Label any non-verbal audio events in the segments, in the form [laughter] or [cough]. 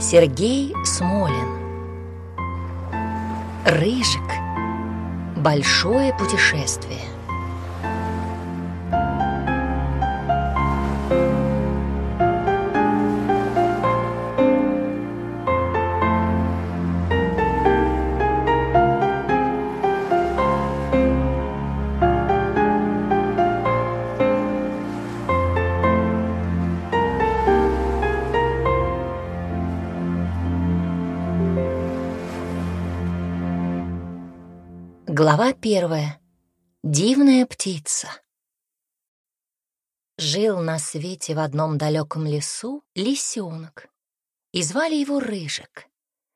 Сергей Смолин. Рыжик. Большое путешествие Глава первая. Дивная птица. Жил на свете в одном далеком лесу лисенок, и звали его Рыжик.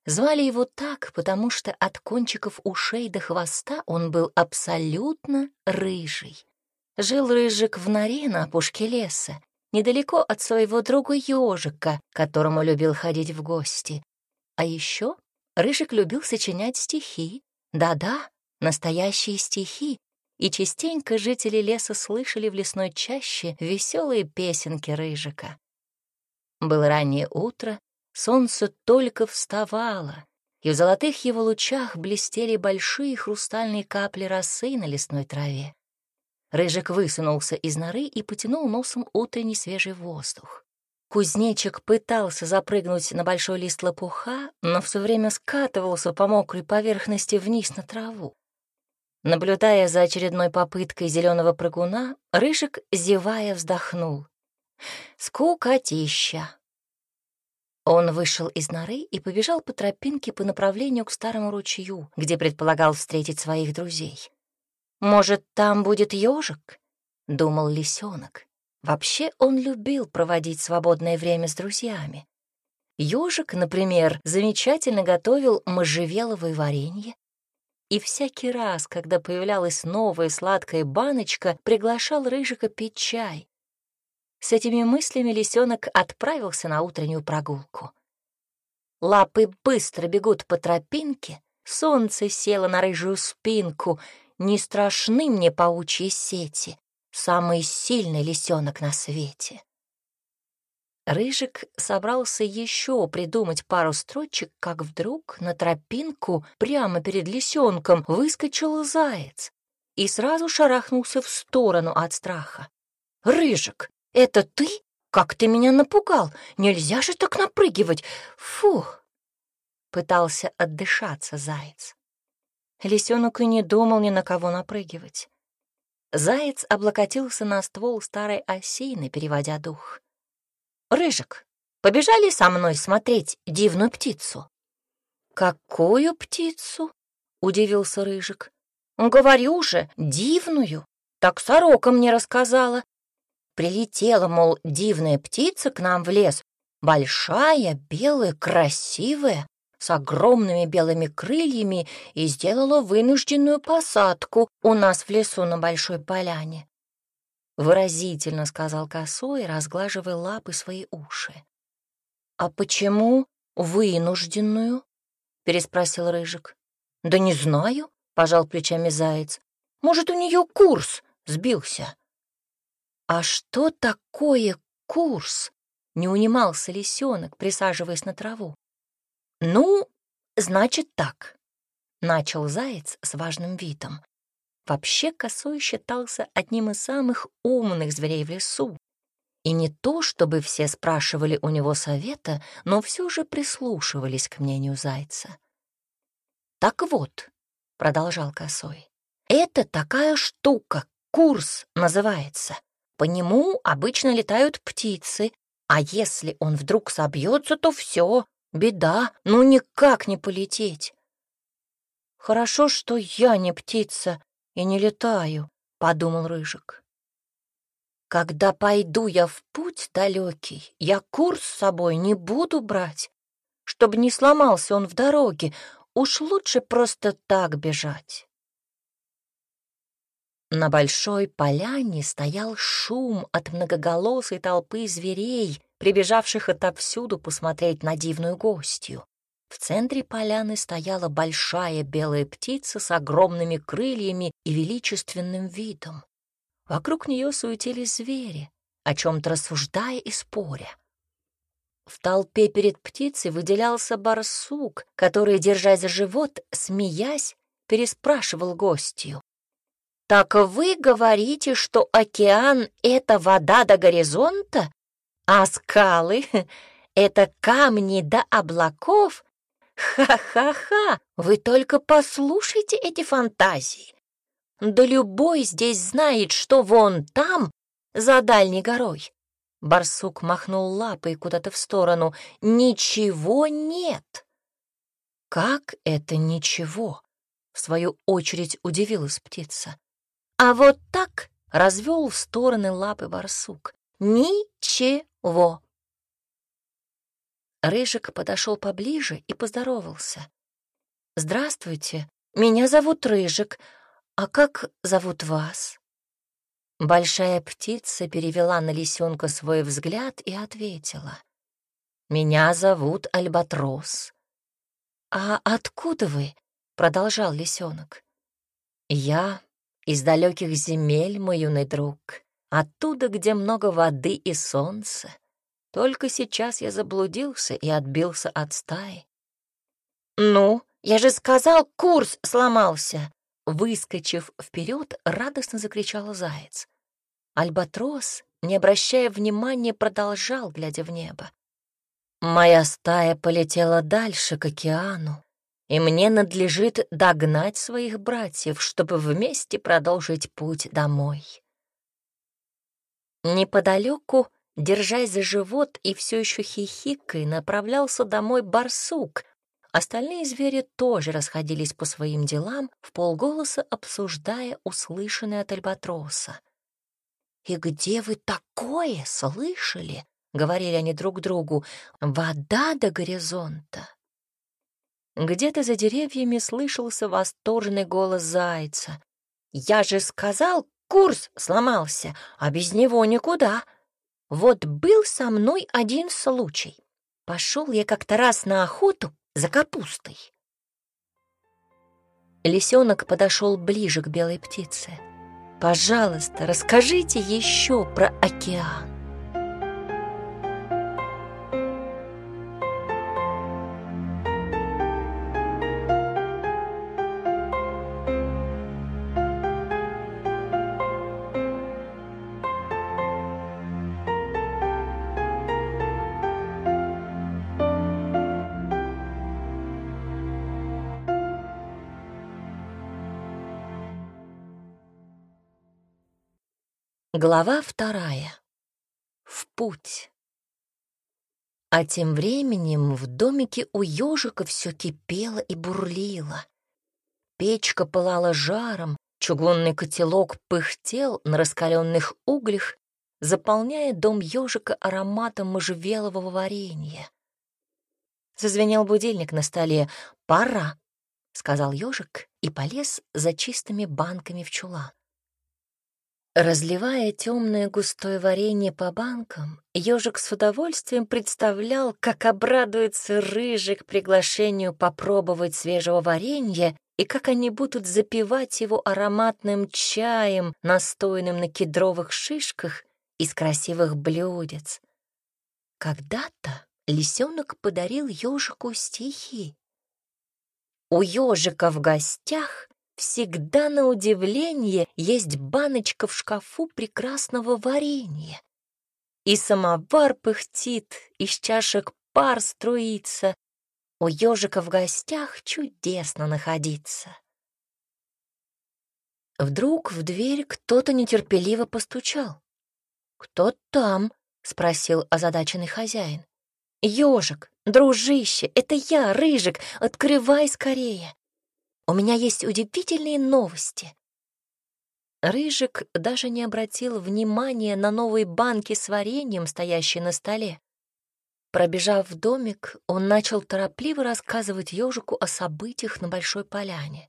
Звали его так, потому что от кончиков ушей до хвоста он был абсолютно рыжий. Жил Рыжик в норе на опушке леса, недалеко от своего друга ежика, которому любил ходить в гости. А еще Рыжик любил сочинять стихи. Да-да, настоящие стихи, и частенько жители леса слышали в лесной чаще веселые песенки Рыжика. Было раннее утро, солнце только вставало, и в золотых его лучах блестели большие хрустальные капли росы на лесной траве. Рыжик высунулся из норы и потянул носом утренний свежий воздух. Кузнечик пытался запрыгнуть на большой лист лопуха, но все время скатывался по мокрой поверхности вниз на траву. Наблюдая за очередной попыткой зеленого прыгуна, Рыжик, зевая, вздохнул. Скукотища. Он вышел из норы и побежал по тропинке по направлению к старому ручью, где предполагал встретить своих друзей. «Может, там будет ежик?» — думал лисенок. Вообще он любил проводить свободное время с друзьями. Ежик, например, замечательно готовил можжевеловое варенье, и всякий раз, когда появлялась новая сладкая баночка, приглашал Рыжика пить чай. С этими мыслями лисенок отправился на утреннюю прогулку. Лапы быстро бегут по тропинке, солнце село на рыжую спинку, не страшны мне паучьи сети, самый сильный лисенок на свете. Рыжик собрался еще придумать пару строчек, как вдруг на тропинку прямо перед лисенком выскочил заяц и сразу шарахнулся в сторону от страха. «Рыжик, это ты? Как ты меня напугал! Нельзя же так напрыгивать! Фух!» Пытался отдышаться заяц. Лисенок и не думал ни на кого напрыгивать. Заяц облокотился на ствол старой осины, переводя дух. «Рыжик, побежали со мной смотреть дивную птицу?» «Какую птицу?» — удивился Рыжик. «Говорю же, дивную. Так сорока мне рассказала. Прилетела, мол, дивная птица к нам в лес, большая, белая, красивая, с огромными белыми крыльями и сделала вынужденную посадку у нас в лесу на Большой Поляне. — выразительно сказал косой, разглаживая лапы свои уши. «А почему вынужденную?» — переспросил Рыжик. «Да не знаю», — пожал плечами заяц. «Может, у нее курс сбился?» «А что такое курс?» — не унимался лисенок, присаживаясь на траву. «Ну, значит так», — начал заяц с важным видом. Вообще косой считался одним из самых умных зверей в лесу. И не то, чтобы все спрашивали у него совета, но все же прислушивались к мнению зайца. «Так вот», — продолжал косой, — «это такая штука, курс называется. По нему обычно летают птицы, а если он вдруг собьется, то все, беда, ну никак не полететь». «Хорошо, что я не птица», и не летаю», — подумал Рыжик. «Когда пойду я в путь далекий, я курс с собой не буду брать, чтобы не сломался он в дороге, уж лучше просто так бежать». На большой поляне стоял шум от многоголосой толпы зверей, прибежавших отовсюду посмотреть на дивную гостью. В центре поляны стояла большая белая птица с огромными крыльями и величественным видом. Вокруг нее суетились звери, о чем-то рассуждая и споря. В толпе перед птицей выделялся барсук, который, держась за живот, смеясь, переспрашивал гостью. «Так вы говорите, что океан — это вода до горизонта, а скалы — [laughs] это камни до облаков? Ха-ха-ха! Вы только послушайте эти фантазии! Да любой здесь знает, что вон там, за дальней горой, Барсук махнул лапой куда-то в сторону. «Ничего нет!» «Как это ничего?» — в свою очередь удивилась птица. «А вот так!» — развел в стороны лапы барсук. «Ничего!» Рыжик подошел поближе и поздоровался. «Здравствуйте, меня зовут Рыжик. А как зовут вас?» Большая птица перевела на лисенка свой взгляд и ответила. «Меня зовут Альбатрос». «А откуда вы?» — продолжал лисенок. «Я из далеких земель, мой юный друг, оттуда, где много воды и солнца. Только сейчас я заблудился и отбился от стаи». «Ну, я же сказал, курс сломался!» Выскочив вперед, радостно закричал заяц. Альбатрос, не обращая внимания, продолжал, глядя в небо. «Моя стая полетела дальше, к океану, и мне надлежит догнать своих братьев, чтобы вместе продолжить путь домой». Неподалеку, держась за живот и все еще хихикой, направлялся домой барсук, Остальные звери тоже расходились по своим делам, в полголоса обсуждая услышанное от альбатроса. «И где вы такое слышали?» — говорили они друг другу. «Вода до горизонта». Где-то за деревьями слышался восторженный голос зайца. «Я же сказал, курс сломался, а без него никуда. Вот был со мной один случай. Пошел я как-то раз на охоту, за капустой. Лисенок подошел ближе к белой птице. «Пожалуйста, расскажите еще про океан». Глава вторая. В путь. А тем временем в домике у ежика все кипело и бурлило. Печка пылала жаром, чугунный котелок пыхтел на раскаленных углях, заполняя дом ежика ароматом можжевелового варенья. Зазвенел будильник на столе. «Пора», — сказал ежик и полез за чистыми банками в чулан. Разливая темное густое варенье по банкам, ежик с удовольствием представлял, как обрадуется рыжик приглашению попробовать свежего варенья и как они будут запивать его ароматным чаем, настоянным на кедровых шишках из красивых блюдец. Когда-то лисенок подарил ежику стихи. У ежика в гостях Всегда на удивление есть баночка в шкафу прекрасного варенья. И самовар пыхтит, из чашек пар струится. У ежика в гостях чудесно находиться. Вдруг в дверь кто-то нетерпеливо постучал. «Кто там?» — спросил озадаченный хозяин. «Ежик, дружище, это я, Рыжик, открывай скорее!» У меня есть удивительные новости». Рыжик даже не обратил внимания на новые банки с вареньем, стоящие на столе. Пробежав в домик, он начал торопливо рассказывать ежику о событиях на Большой Поляне.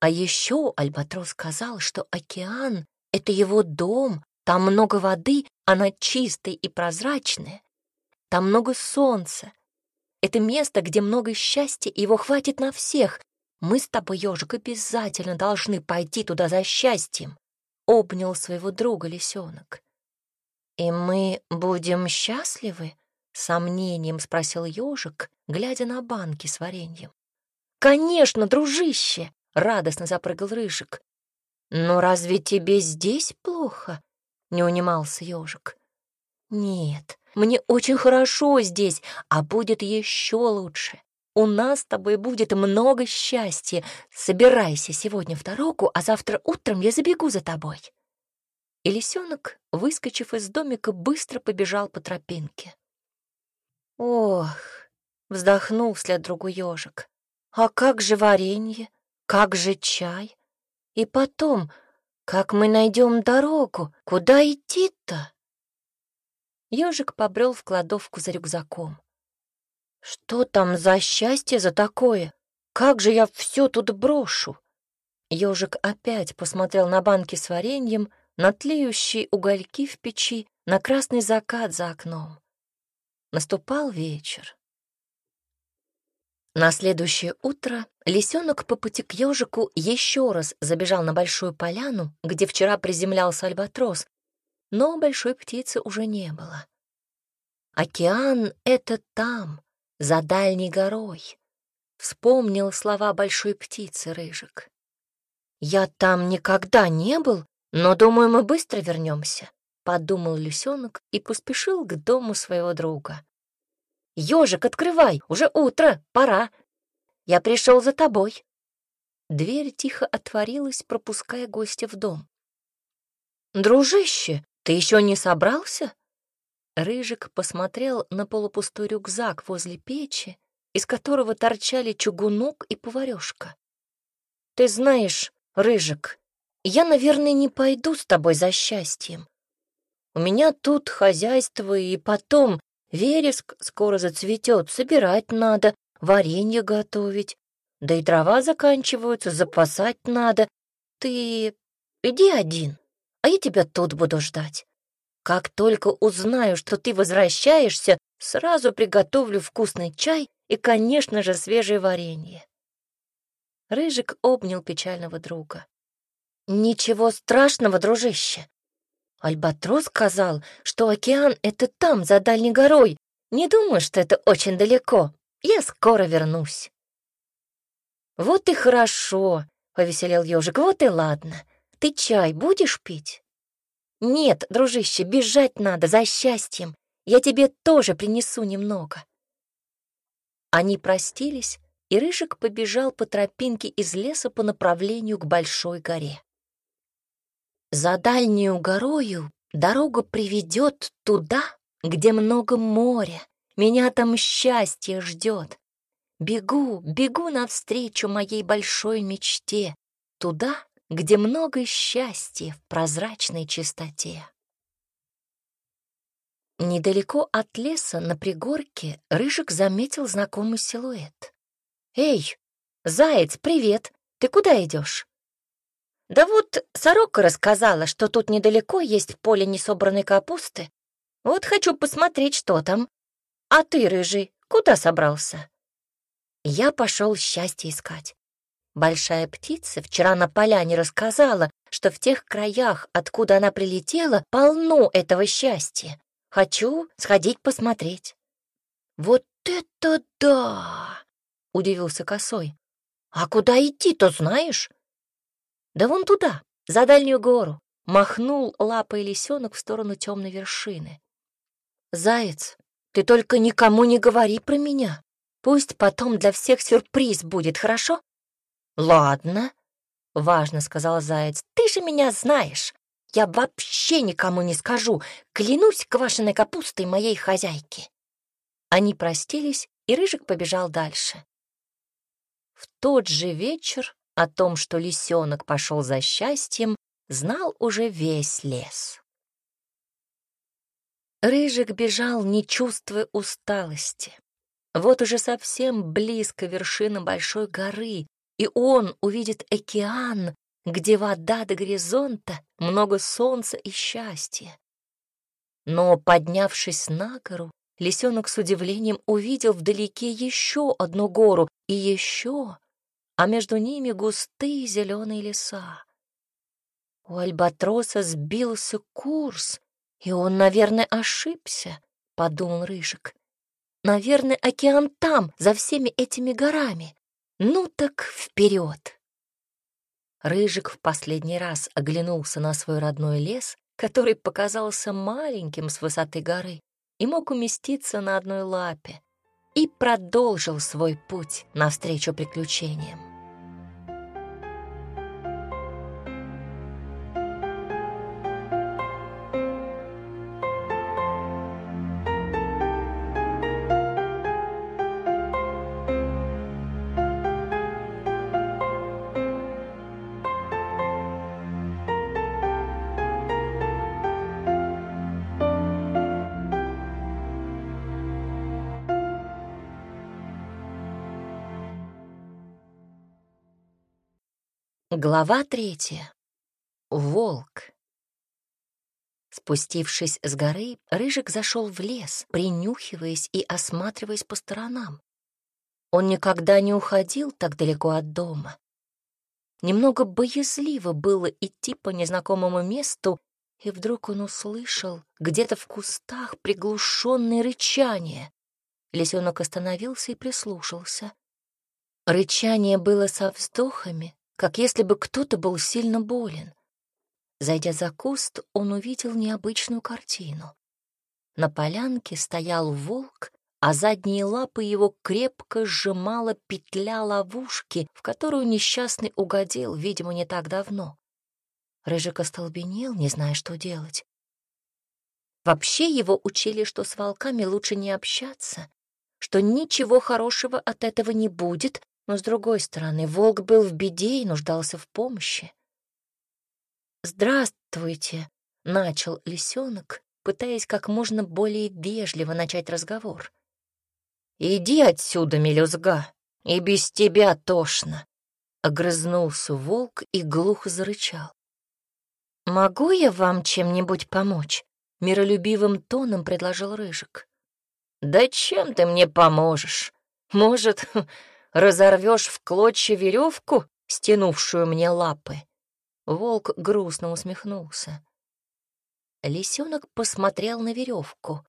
А еще Альбатрос сказал, что океан — это его дом, там много воды, она чистая и прозрачная, там много солнца. Это место, где много счастья, и его хватит на всех, мы с тобой, ежик, обязательно должны пойти туда за счастьем», — обнял своего друга лисенок. «И мы будем счастливы?» — сомнением спросил ежик, глядя на банки с вареньем. «Конечно, дружище!» — радостно запрыгал Рыжик. «Но разве тебе здесь плохо?» — не унимался ежик. «Нет, мне очень хорошо здесь, а будет еще лучше. У нас с тобой будет много счастья. Собирайся сегодня в дорогу, а завтра утром я забегу за тобой». И лисенок, выскочив из домика, быстро побежал по тропинке. «Ох!» — вздохнул вслед другой ежик. «А как же варенье? Как же чай? И потом, как мы найдем дорогу? Куда идти-то?» Ежик побрел в кладовку за рюкзаком. «Что там за счастье за такое? Как же я все тут брошу?» Ежик опять посмотрел на банки с вареньем, на тлеющие угольки в печи, на красный закат за окном. Наступал вечер. На следующее утро лисенок по пути к ежику еще раз забежал на большую поляну, где вчера приземлялся альбатрос, но большой птицы уже не было. Океан — это там, за дальней горой. Вспомнил слова большой птицы Рыжик. «Я там никогда не был, но, думаю, мы быстро вернемся», — подумал Люсенок и поспешил к дому своего друга. «Ежик, открывай, уже утро, пора. Я пришел за тобой». Дверь тихо отворилась, пропуская гостя в дом. «Дружище, ты еще не собрался?» Рыжик посмотрел на полупустой рюкзак возле печи, из которого торчали чугунок и поварёшка. «Ты знаешь, Рыжик, я, наверное, не пойду с тобой за счастьем. У меня тут хозяйство, и потом вереск скоро зацветет, собирать надо, варенье готовить, да и дрова заканчиваются, запасать надо. Ты иди один, а я тебя тут буду ждать. Как только узнаю, что ты возвращаешься, сразу приготовлю вкусный чай и, конечно же, свежее варенье. Рыжик обнял печального друга. «Ничего страшного, дружище. Альбатрос сказал, что океан — это там, за дальней горой. Не думаю, что это очень далеко. Я скоро вернусь». «Вот и хорошо», — повеселел ежик, — «вот и ладно. Ты чай будешь пить?» «Нет, дружище, бежать надо за счастьем. Я тебе тоже принесу немного». Они простились, и Рыжик побежал по тропинке из леса по направлению к большой горе. За дальнюю горою дорога приведет туда, где много моря. Меня там счастье ждет. Бегу, бегу навстречу моей большой мечте, туда, где много счастья в прозрачной чистоте. Недалеко от леса на пригорке Рыжик заметил знакомый силуэт. «Эй, заяц, привет! Ты куда идешь? «Да вот сорока рассказала, что тут недалеко есть поле несобранной капусты. Вот хочу посмотреть, что там. А ты, рыжий, куда собрался?» Я пошел счастье искать. Большая птица вчера на поляне рассказала, что в тех краях, откуда она прилетела, полно этого счастья. Хочу сходить посмотреть. Вот это да! Удивился косой. А куда идти-то знаешь? Да вон туда, за дальнюю гору. Махнул лапой лисенок в сторону темной вершины. Заяц, ты только никому не говори про меня. Пусть потом для всех сюрприз будет, хорошо? «Ладно», — важно сказал Заяц, — «ты же меня знаешь. Я вообще никому не скажу. Клянусь квашеной капустой моей хозяйки». Они простились, и Рыжик побежал дальше. В тот же вечер о том, что лисенок пошел за счастьем, знал уже весь лес. Рыжик бежал, не чувствуя усталости. Вот уже совсем близко вершина большой горы, и он увидит океан, где вода до горизонта, много солнца и счастья. Но, поднявшись на гору, лисенок с удивлением увидел вдалеке еще одну гору и еще, а между ними густые зеленые леса. У альбатроса сбился курс, и он, наверное, ошибся, — подумал Рыжик. Наверное, океан там, за всеми этими горами. Ну так вперед! Рыжик в последний раз оглянулся на свой родной лес, который показался маленьким с высоты горы и мог уместиться на одной лапе, и продолжил свой путь навстречу приключениям. Глава третья. Волк. Спустившись с горы, Рыжик зашел в лес, принюхиваясь и осматриваясь по сторонам. Он никогда не уходил так далеко от дома. Немного боязливо было идти по незнакомому месту, и вдруг он услышал где-то в кустах приглушенное рычание. Лисенок остановился и прислушался. Рычание было со вздохами, как если бы кто-то был сильно болен. Зайдя за куст, он увидел необычную картину. На полянке стоял волк, а задние лапы его крепко сжимала петля ловушки, в которую несчастный угодил, видимо, не так давно. Рыжик остолбенел, не зная, что делать. Вообще его учили, что с волками лучше не общаться, что ничего хорошего от этого не будет, но, с другой стороны, волк был в беде и нуждался в помощи. «Здравствуйте», — начал лисенок, пытаясь как можно более вежливо начать разговор. «Иди отсюда, мелюзга, и без тебя тошно», — огрызнулся волк и глухо зарычал. «Могу я вам чем-нибудь помочь?» — миролюбивым тоном предложил Рыжик. «Да чем ты мне поможешь? Может, [laughs] разорвешь в клочья веревку, стянувшую мне лапы?» Волк грустно усмехнулся. Лисенок посмотрел на веревку.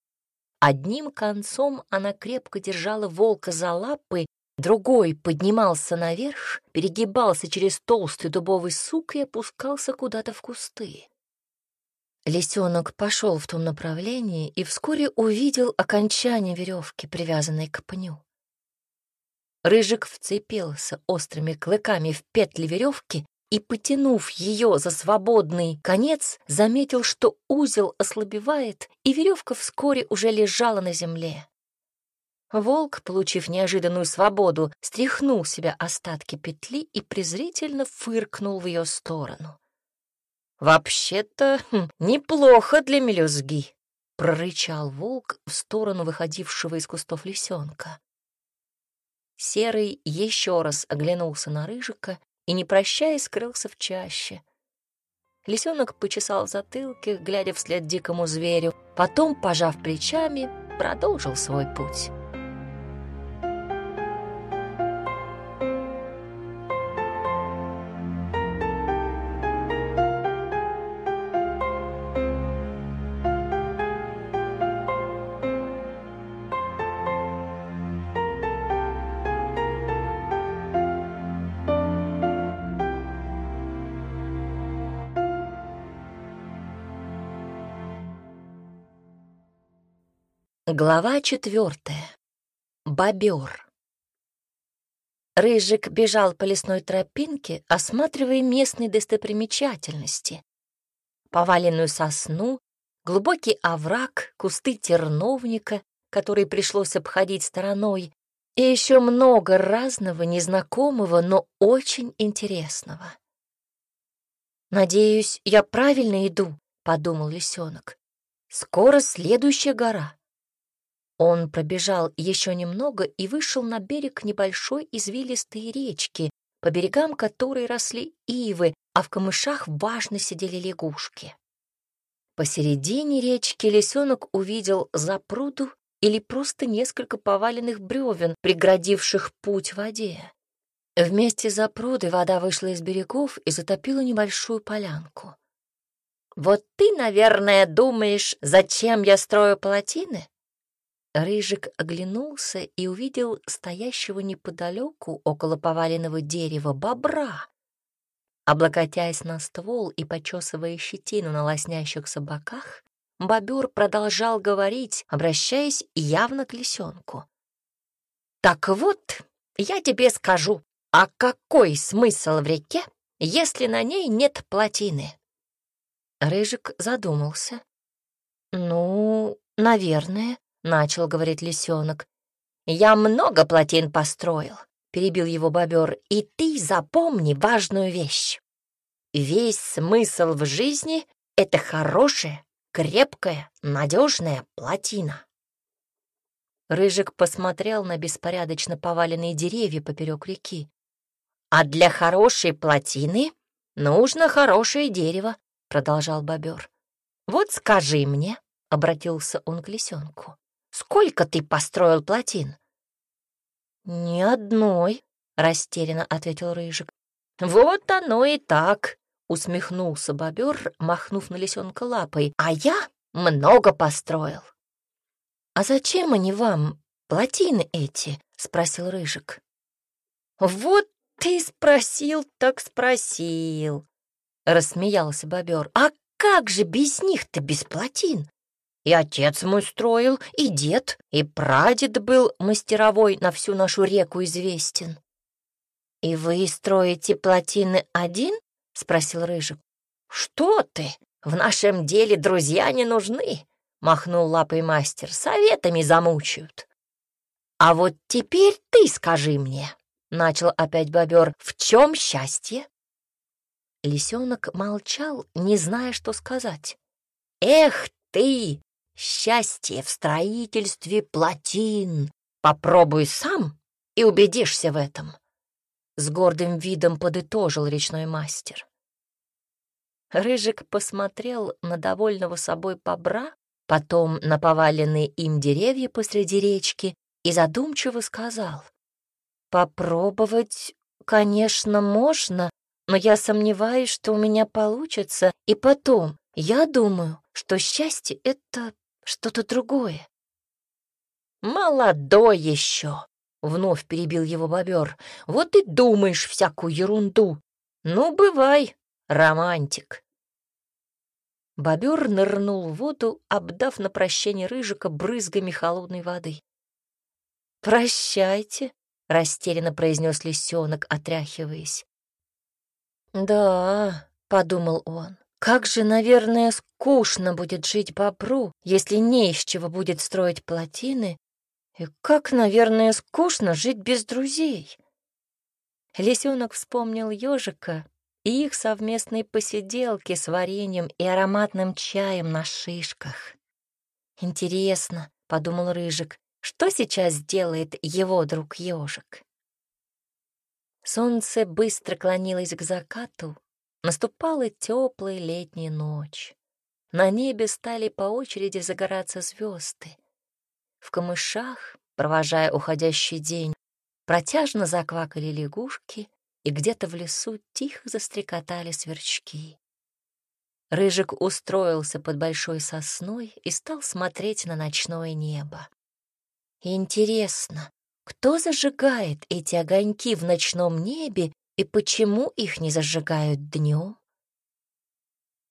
Одним концом она крепко держала волка за лапы, другой поднимался наверх, перегибался через толстый дубовый сук и опускался куда-то в кусты. Лисенок пошел в том направлении и вскоре увидел окончание веревки, привязанной к пню. Рыжик вцепился острыми клыками в петли веревки и, потянув ее за свободный конец, заметил, что узел ослабевает, и веревка вскоре уже лежала на земле. Волк, получив неожиданную свободу, стряхнул себя остатки петли и презрительно фыркнул в ее сторону. «Вообще-то хм, неплохо для мелюзги», — прорычал волк в сторону выходившего из кустов лисенка. Серый еще раз оглянулся на Рыжика и, не прощаясь, скрылся в чаще. Лисенок почесал в затылке, глядя вслед дикому зверю, потом, пожав плечами, продолжил свой путь. Глава четвертая. Бобер. Рыжик бежал по лесной тропинке, осматривая местные достопримечательности. Поваленную сосну, глубокий овраг, кусты терновника, которые пришлось обходить стороной, и еще много разного, незнакомого, но очень интересного. «Надеюсь, я правильно иду», — подумал лисенок. «Скоро следующая гора». Он пробежал еще немного и вышел на берег небольшой извилистой речки, по берегам которой росли ивы, а в камышах важно сидели лягушки. Посередине речки лисенок увидел запруду или просто несколько поваленных бревен, преградивших путь воде. Вместе с запрудой вода вышла из берегов и затопила небольшую полянку. «Вот ты, наверное, думаешь, зачем я строю плотины?» Рыжик оглянулся и увидел стоящего неподалеку около поваленного дерева бобра. Облокотясь на ствол и почесывая щетину на лоснящихся боках, бобер продолжал говорить, обращаясь явно к лисенку. «Так вот, я тебе скажу, а какой смысл в реке, если на ней нет плотины?» Рыжик задумался. «Ну, наверное», — начал говорить лисенок. «Я много плотин построил», — перебил его бобер, «и ты запомни важную вещь. Весь смысл в жизни — это хорошая, крепкая, надежная плотина». Рыжик посмотрел на беспорядочно поваленные деревья поперек реки. «А для хорошей плотины нужно хорошее дерево», — продолжал бобер. «Вот скажи мне», — обратился он к лисенку, Сколько ты построил плотин?» «Ни одной», — растерянно ответил Рыжик. «Вот оно и так», — усмехнулся бобер, махнув на лисенка лапой. «А я много построил». «А зачем они вам, плотины эти?» — спросил Рыжик. «Вот ты спросил, так спросил», — рассмеялся бобер. «А как же без них-то, без плотин? И отец мой строил, и дед, и прадед был мастеровой на всю нашу реку известен. «И вы строите плотины один?» — спросил Рыжик. «Что ты? В нашем деле друзья не нужны!» — махнул лапой мастер. «Советами замучают». «А вот теперь ты скажи мне», — начал опять бобер, — «в чем счастье?» Лисенок молчал, не зная, что сказать. «Эх ты!» Счастье в строительстве плотин. Попробуй сам и убедишься в этом. С гордым видом подытожил речной мастер. Рыжик посмотрел на довольного собой бобра, потом на поваленные им деревья посреди речки и задумчиво сказал. «Попробовать, конечно, можно, но я сомневаюсь, что у меня получится, и потом, я думаю, что счастье — это что-то другое. «Молодой еще!» — вновь перебил его бобер. «Вот и думаешь всякую ерунду. Ну, бывай, романтик!» Бобер нырнул в воду, обдав на прощение рыжика брызгами холодной воды. «Прощайте», — растерянно произнес лисенок, отряхиваясь. «Да», — подумал он, как же, наверное, скучно будет жить бобру, если не из чего будет строить плотины, и как, наверное, скучно жить без друзей. Лисенок вспомнил ежика и их совместные посиделки с вареньем и ароматным чаем на шишках. «Интересно», — подумал Рыжик, — «что сейчас делает его друг ежик?» Солнце быстро клонилось к закату, Наступала теплая летняя ночь. На небе стали по очереди загораться звезды. В камышах, провожая уходящий день, протяжно заквакали лягушки, и где-то в лесу тихо застрекотали сверчки. Рыжик устроился под большой сосной и стал смотреть на ночное небо. Интересно, кто зажигает эти огоньки в ночном небе и почему их не зажигают днем?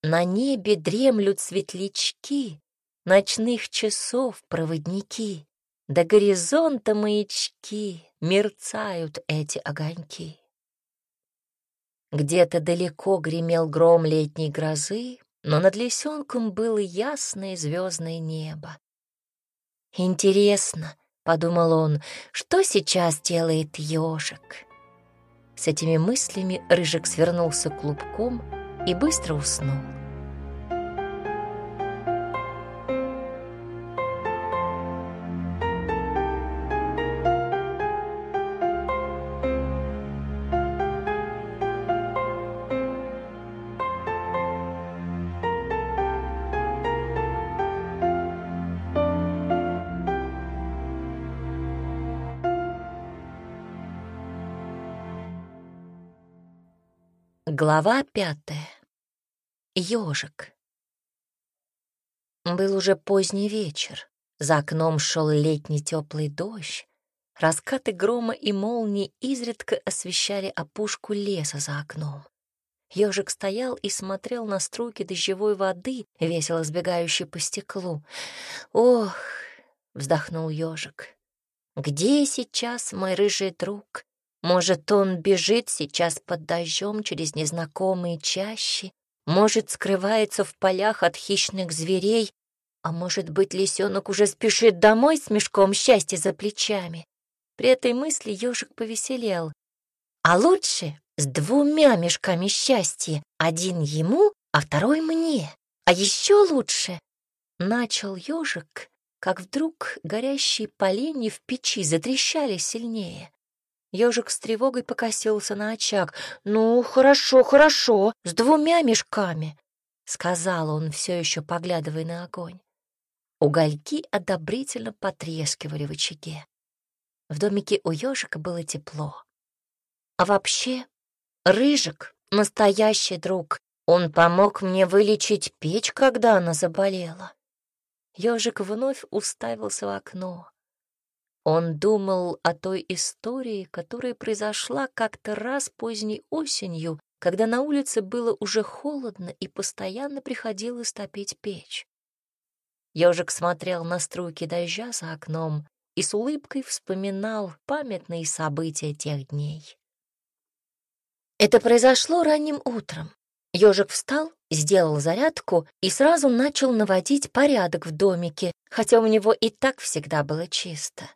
На небе дремлют светлячки, Ночных часов проводники, До горизонта маячки Мерцают эти огоньки. Где-то далеко гремел гром летней грозы, Но над лисенком было ясное звездное небо. «Интересно», — подумал он, — «что сейчас делает ежик?» С этими мыслями Рыжик свернулся клубком и быстро уснул. Глава пятая. Ёжик. Был уже поздний вечер. За окном шел летний теплый дождь. Раскаты грома и молнии изредка освещали опушку леса за окном. Ежик стоял и смотрел на струйки дождевой воды, весело сбегающей по стеклу. «Ох!» — вздохнул ежик. «Где сейчас мой рыжий друг? Может, он бежит сейчас под дождем через незнакомые чащи? Может, скрывается в полях от хищных зверей? А может быть, лисенок уже спешит домой с мешком счастья за плечами?» При этой мысли ежик повеселел. «А лучше с двумя мешками счастья, один ему, а второй мне. А еще лучше. Начал ежик, как вдруг горящие поленья в печи затрещали сильнее. Ежик с тревогой покосился на очаг. «Ну, хорошо, хорошо, с двумя мешками», — сказал он, все еще поглядывая на огонь. Угольки одобрительно потрескивали в очаге. В домике у ежика было тепло. А вообще, Рыжик — настоящий друг. Он помог мне вылечить печь, когда она заболела. Ёжик вновь уставился в окно. Он думал о той истории, которая произошла как-то раз поздней осенью, когда на улице было уже холодно и постоянно приходилось топить печь. Ёжик смотрел на струйки дождя за окном и с улыбкой вспоминал памятные события тех дней. Это произошло ранним утром. Ежик встал, сделал зарядку и сразу начал наводить порядок в домике, хотя у него и так всегда было чисто.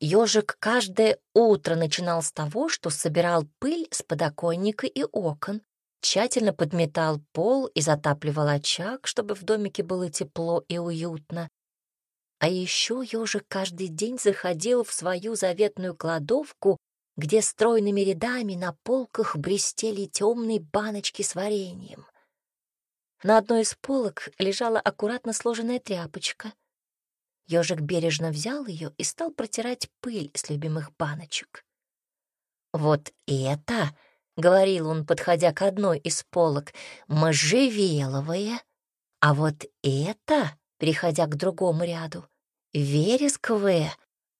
Ежик каждое утро начинал с того, что собирал пыль с подоконника и окон, тщательно подметал пол и затапливал очаг, чтобы в домике было тепло и уютно. А еще ежик каждый день заходил в свою заветную кладовку где стройными рядами на полках блестели темные баночки с вареньем. На одной из полок лежала аккуратно сложенная тряпочка. Ежик бережно взял ее и стал протирать пыль с любимых баночек. «Вот это!» — говорил он, подходя к одной из полок, — «можжевеловое, а вот это, переходя к другому ряду, вересковое,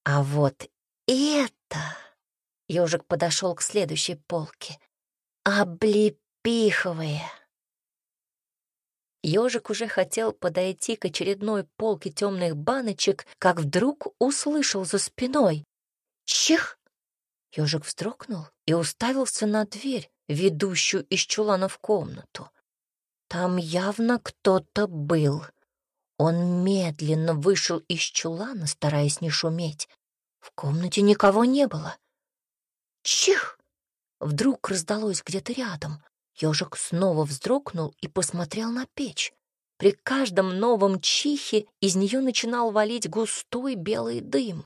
а вот это...» Ёжик подошел к следующей полке. «Облепиховые!» Ёжик уже хотел подойти к очередной полке темных баночек, как вдруг услышал за спиной. «Чих!» Ёжик вздрогнул и уставился на дверь, ведущую из чулана в комнату. Там явно кто-то был. Он медленно вышел из чулана, стараясь не шуметь. В комнате никого не было. Чих! Вдруг раздалось где-то рядом. Ежик снова вздрогнул и посмотрел на печь. При каждом новом чихе из нее начинал валить густой белый дым.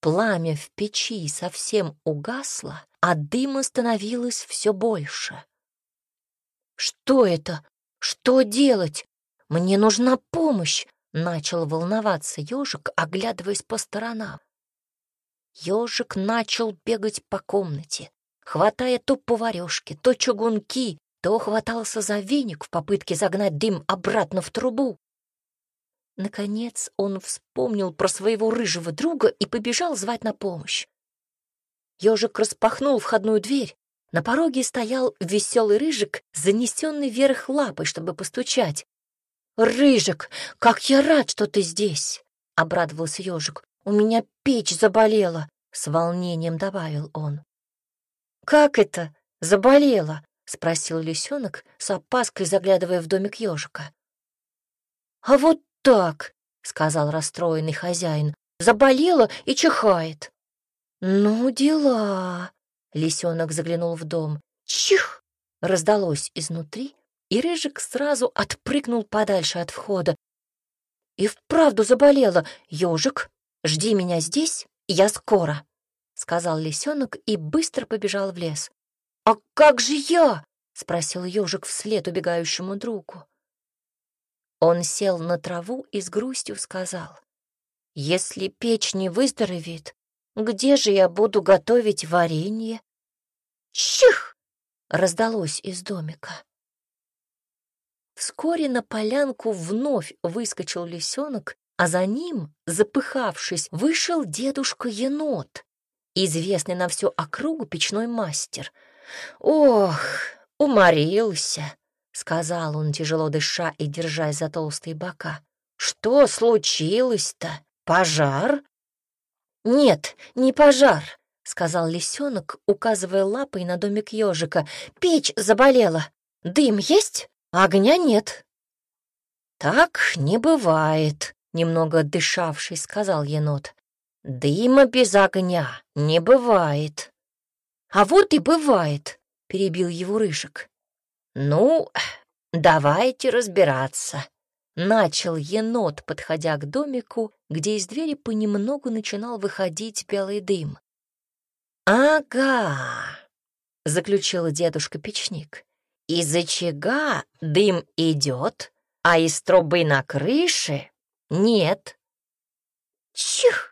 Пламя в печи совсем угасло, а дыма становилось все больше. «Что это? Что делать? Мне нужна помощь!» — начал волноваться ежик, оглядываясь по сторонам. Ежик начал бегать по комнате, хватая то поварёшки, то чугунки, то хватался за веник в попытке загнать дым обратно в трубу. Наконец он вспомнил про своего рыжего друга и побежал звать на помощь. Ежик распахнул входную дверь. На пороге стоял веселый рыжик, занесенный вверх лапой, чтобы постучать. «Рыжик, как я рад, что ты здесь!» — обрадовался ежик. У меня печь заболела, с волнением добавил он. Как это? Заболела? спросил лисенок, с опаской заглядывая в домик ежика. А вот так, сказал расстроенный хозяин, заболела и чихает. Ну, дела. Лисенок заглянул в дом. Чих! раздалось изнутри, и рыжик сразу отпрыгнул подальше от входа. И вправду заболела. Ежик, «Жди меня здесь, я скоро», — сказал лисенок и быстро побежал в лес. «А как же я?» — спросил ежик вслед убегающему другу. Он сел на траву и с грустью сказал. «Если печь не выздоровеет, где же я буду готовить варенье?» «Чих!» — раздалось из домика. Вскоре на полянку вновь выскочил лисенок а за ним, запыхавшись, вышел дедушка-енот, известный на всю округу печной мастер. «Ох, уморился!» — сказал он, тяжело дыша и держась за толстые бока. «Что случилось-то? Пожар?» «Нет, не пожар», — сказал лисенок, указывая лапой на домик ежика. «Печь заболела. Дым есть? Огня нет». «Так не бывает», — немного дышавший сказал енот. «Дыма без огня не бывает». «А вот и бывает», — перебил его Рыжик. «Ну, давайте разбираться», — начал енот, подходя к домику, где из двери понемногу начинал выходить белый дым. «Ага», — заключил дедушка-печник, — «из очага дым идет, а из трубы на крыше нет». «Чих!» —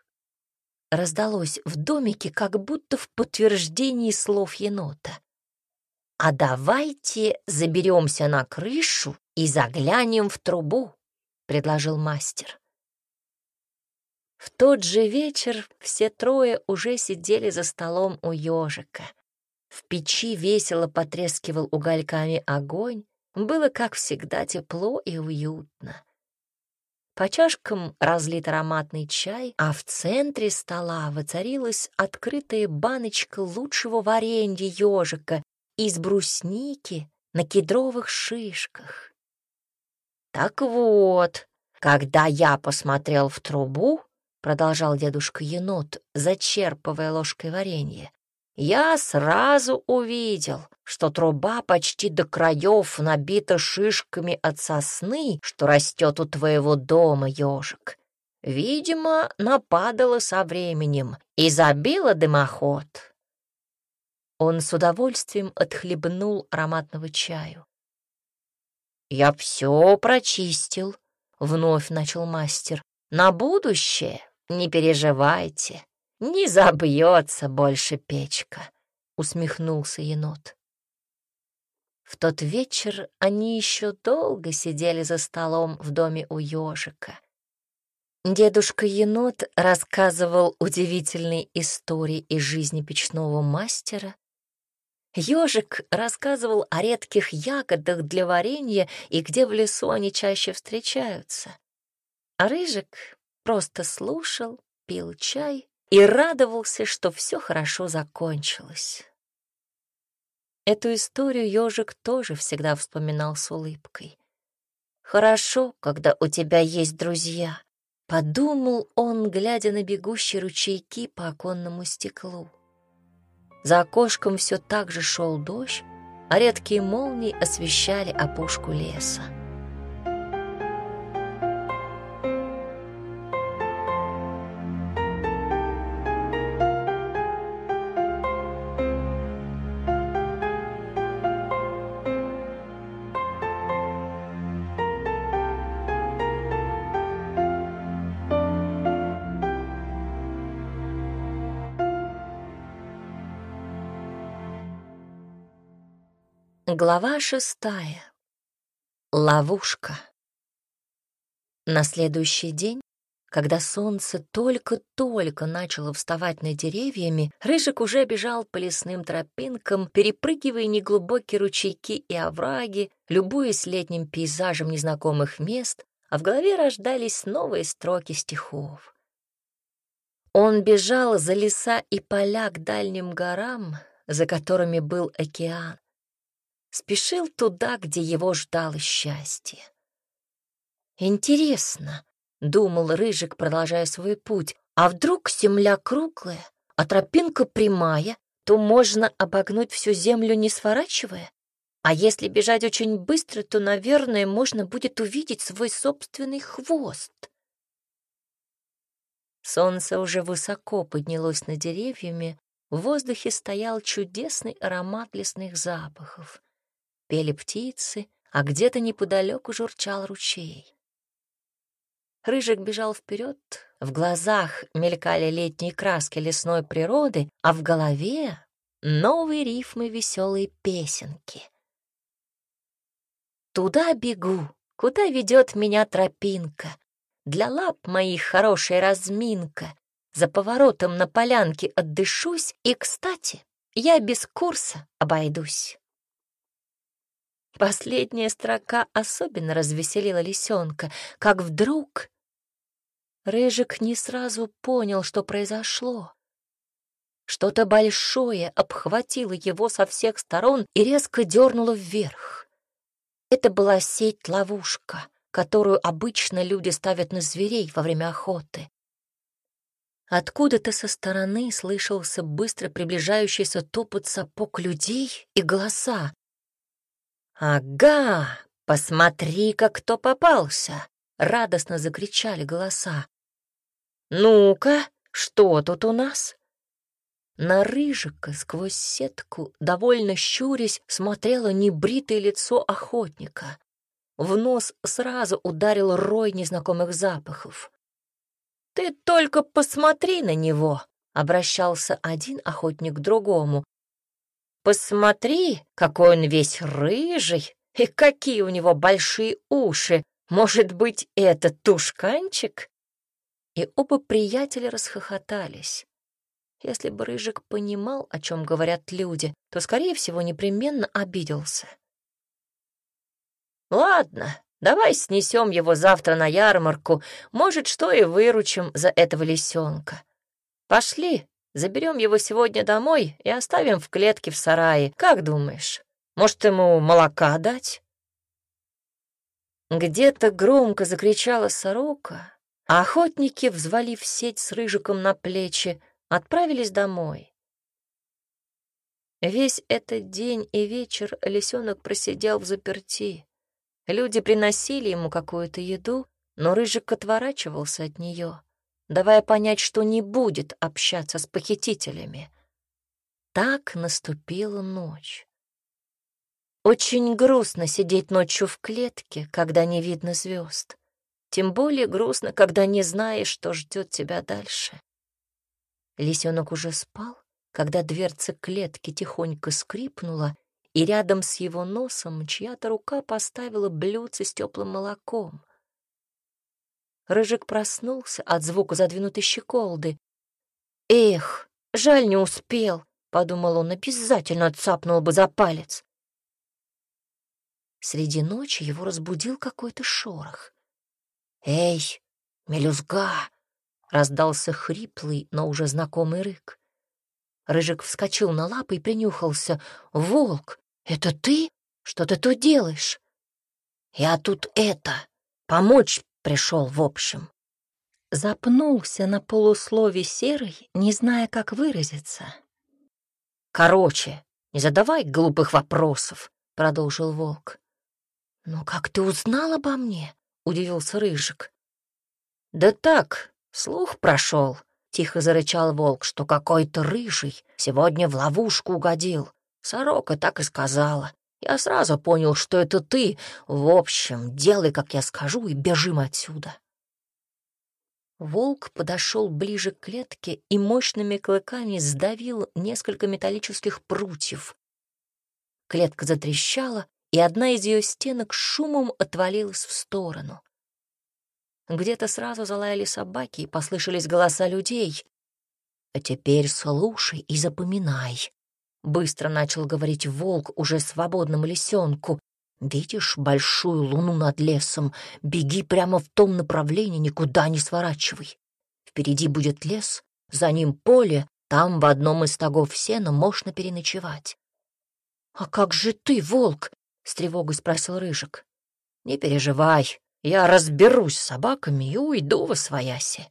раздалось в домике, как будто в подтверждении слов енота. «А давайте заберемся на крышу и заглянем в трубу», — предложил мастер. В тот же вечер все трое уже сидели за столом у ежика. В печи весело потрескивал угольками огонь, было, как всегда, тепло и уютно. По чашкам разлит ароматный чай, а в центре стола воцарилась открытая баночка лучшего варенья ежика из брусники на кедровых шишках. «Так вот, когда я посмотрел в трубу, — продолжал дедушка енот, зачерпывая ложкой варенье, — я сразу увидел, что труба почти до краев набита шишками от сосны, что растет у твоего дома, ежик. Видимо, нападала со временем и забила дымоход. Он с удовольствием отхлебнул ароматного чаю. «Я все прочистил», — вновь начал мастер. «На будущее не переживайте, не забьется больше печка», — усмехнулся енот. В тот вечер они еще долго сидели за столом в доме у ежика. Дедушка-енот рассказывал удивительные истории из жизни печного мастера, Ёжик рассказывал о редких ягодах для варенья и где в лесу они чаще встречаются. А Рыжик просто слушал, пил чай и радовался, что все хорошо закончилось. Эту историю ежик тоже всегда вспоминал с улыбкой. «Хорошо, когда у тебя есть друзья», — подумал он, глядя на бегущие ручейки по оконному стеклу. За окошком все так же шел дождь, а редкие молнии освещали опушку леса. Глава шестая. Ловушка. На следующий день, когда солнце только-только начало вставать над деревьями, Рыжик уже бежал по лесным тропинкам, перепрыгивая неглубокие ручейки и овраги, любуясь летним пейзажем незнакомых мест, а в голове рождались новые строки стихов. Он бежал за леса и поля к дальним горам, за которыми был океан спешил туда, где его ждало счастье. «Интересно», — думал Рыжик, продолжая свой путь, «а вдруг земля круглая, а тропинка прямая, то можно обогнуть всю землю, не сворачивая? А если бежать очень быстро, то, наверное, можно будет увидеть свой собственный хвост». Солнце уже высоко поднялось над деревьями, в воздухе стоял чудесный аромат лесных запахов пели птицы, а где-то неподалеку журчал ручей. Рыжик бежал вперед, в глазах мелькали летние краски лесной природы, а в голове — новые рифмы веселой песенки. Туда бегу, куда ведет меня тропинка, для лап моих хорошая разминка. За поворотом на полянке отдышусь, и, кстати, я без курса обойдусь. Последняя строка особенно развеселила лисенка, как вдруг Рыжик не сразу понял, что произошло. Что-то большое обхватило его со всех сторон и резко дернуло вверх. Это была сеть-ловушка, которую обычно люди ставят на зверей во время охоты. Откуда-то со стороны слышался быстро приближающийся топот сапог людей и голоса. «Ага, посмотри-ка, кто попался!» — радостно закричали голоса. «Ну-ка, что тут у нас?» На рыжика сквозь сетку, довольно щурясь, смотрело небритое лицо охотника. В нос сразу ударил рой незнакомых запахов. «Ты только посмотри на него!» — обращался один охотник к другому. «Посмотри, какой он весь рыжий, и какие у него большие уши! Может быть, это тушканчик?» И оба приятеля расхохотались. Если бы Рыжик понимал, о чем говорят люди, то, скорее всего, непременно обиделся. «Ладно, давай снесем его завтра на ярмарку, может, что и выручим за этого лисенка. Пошли, заберем его сегодня домой и оставим в клетке в сарае. Как думаешь, может, ему молока дать?» Где-то громко закричала сорока, а охотники, взвалив сеть с рыжиком на плечи, отправились домой. Весь этот день и вечер лисенок просидел в заперти. Люди приносили ему какую-то еду, но Рыжик отворачивался от нее, давая понять, что не будет общаться с похитителями. Так наступила ночь. Очень грустно сидеть ночью в клетке, когда не видно звезд. Тем более грустно, когда не знаешь, что ждет тебя дальше. Лисенок уже спал, когда дверца клетки тихонько скрипнула, и рядом с его носом чья-то рука поставила блюдце с теплым молоком. Рыжик проснулся от звука задвинутой щеколды. «Эх, жаль, не успел», — подумал он, — обязательно цапнул бы за палец. Среди ночи его разбудил какой-то шорох. «Эй, мелюзга!» Раздался хриплый, но уже знакомый рык. Рыжик вскочил на лапы и принюхался. «Волк, это ты? Что ты тут делаешь?» «Я тут это, помочь пришел, в общем». Запнулся на полуслове серый, не зная, как выразиться. «Короче, не задавай глупых вопросов», — продолжил волк. «Ну как ты узнал обо мне?» — удивился Рыжик. «Да так, Слух прошел, тихо зарычал волк, что какой-то рыжий сегодня в ловушку угодил. Сорока так и сказала. Я сразу понял, что это ты. В общем, делай, как я скажу, и бежим отсюда. Волк подошел ближе к клетке и мощными клыками сдавил несколько металлических прутьев. Клетка затрещала, и одна из ее стенок шумом отвалилась в сторону. Где-то сразу залаяли собаки и послышались голоса людей. «А теперь слушай и запоминай», — быстро начал говорить волк уже свободному лисенку. «Видишь большую луну над лесом? Беги прямо в том направлении, никуда не сворачивай. Впереди будет лес, за ним поле, там в одном из стогов сена можно переночевать». «А как же ты, волк?» — с тревогой спросил Рыжик. «Не переживай, я разберусь с собаками и уйду во свояси.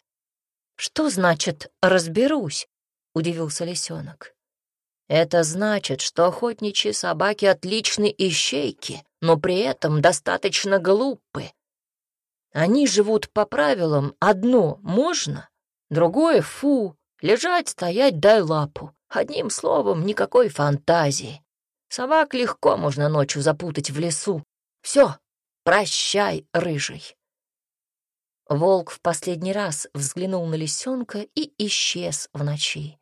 Что значит «разберусь»? — удивился лисенок. Это значит, что охотничьи собаки отличны ищейки, но при этом достаточно глупы. Они живут по правилам «одно можно», другое «фу», лежать, стоять, дай лапу. Одним словом, никакой фантазии. Собак легко можно ночью запутать в лесу. Все, Прощай, рыжий. Волк в последний раз взглянул на лисенка и исчез в ночи.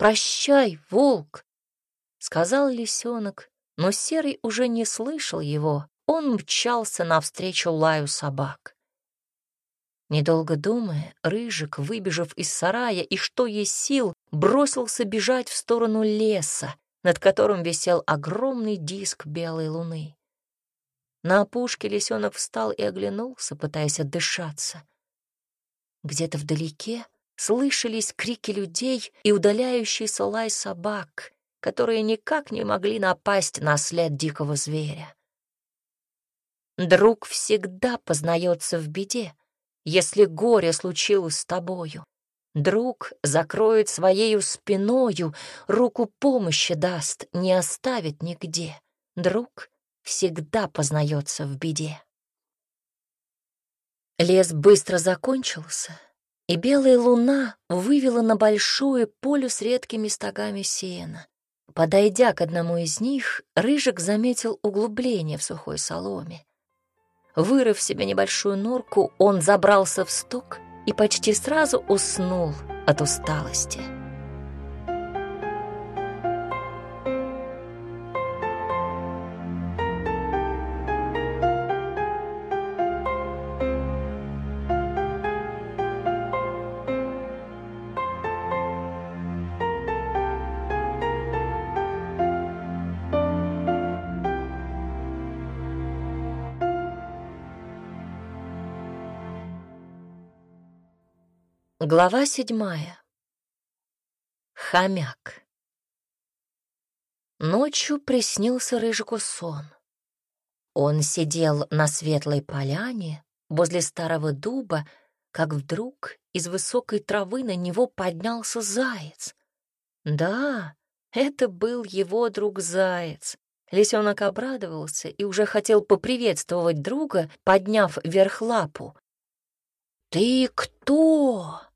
«Прощай, волк!» — сказал лисенок, но Серый уже не слышал его, он мчался навстречу лаю собак. Недолго думая, Рыжик, выбежав из сарая и что есть сил, бросился бежать в сторону леса, над которым висел огромный диск белой луны. На опушке лисенок встал и оглянулся, пытаясь отдышаться. Где-то вдалеке слышались крики людей и удаляющийся лай собак, которые никак не могли напасть на след дикого зверя. Друг всегда познается в беде, если горе случилось с тобою. Друг закроет своею спиною, руку помощи даст, не оставит нигде. Друг всегда познается в беде. Лес быстро закончился, и белая луна вывела на большое поле с редкими стогами сена. Подойдя к одному из них, Рыжик заметил углубление в сухой соломе. Вырыв себе небольшую норку, он забрался в сток и почти сразу уснул от усталости. Глава седьмая. Хомяк. Ночью приснился Рыжику сон. Он сидел на светлой поляне возле старого дуба, как вдруг из высокой травы на него поднялся заяц. Да, это был его друг-заяц. Лисенок обрадовался и уже хотел поприветствовать друга, подняв вверх лапу. «Ты кто?»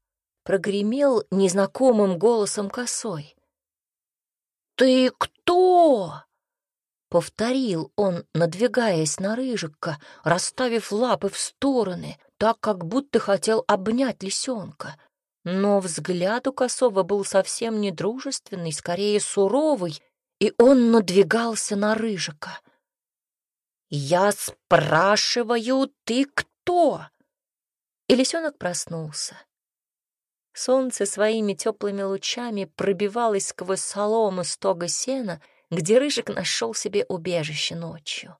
Прогремел незнакомым голосом косой. «Ты кто?» — повторил он, надвигаясь на Рыжика, расставив лапы в стороны, так как будто хотел обнять лисенка. Но взгляд у косого был совсем не дружественный, скорее суровый, и он надвигался на Рыжика. «Я спрашиваю, ты кто?» И лисенок проснулся. Солнце своими теплыми лучами пробивалось сквозь солому стога сена, где Рыжик нашел себе убежище ночью.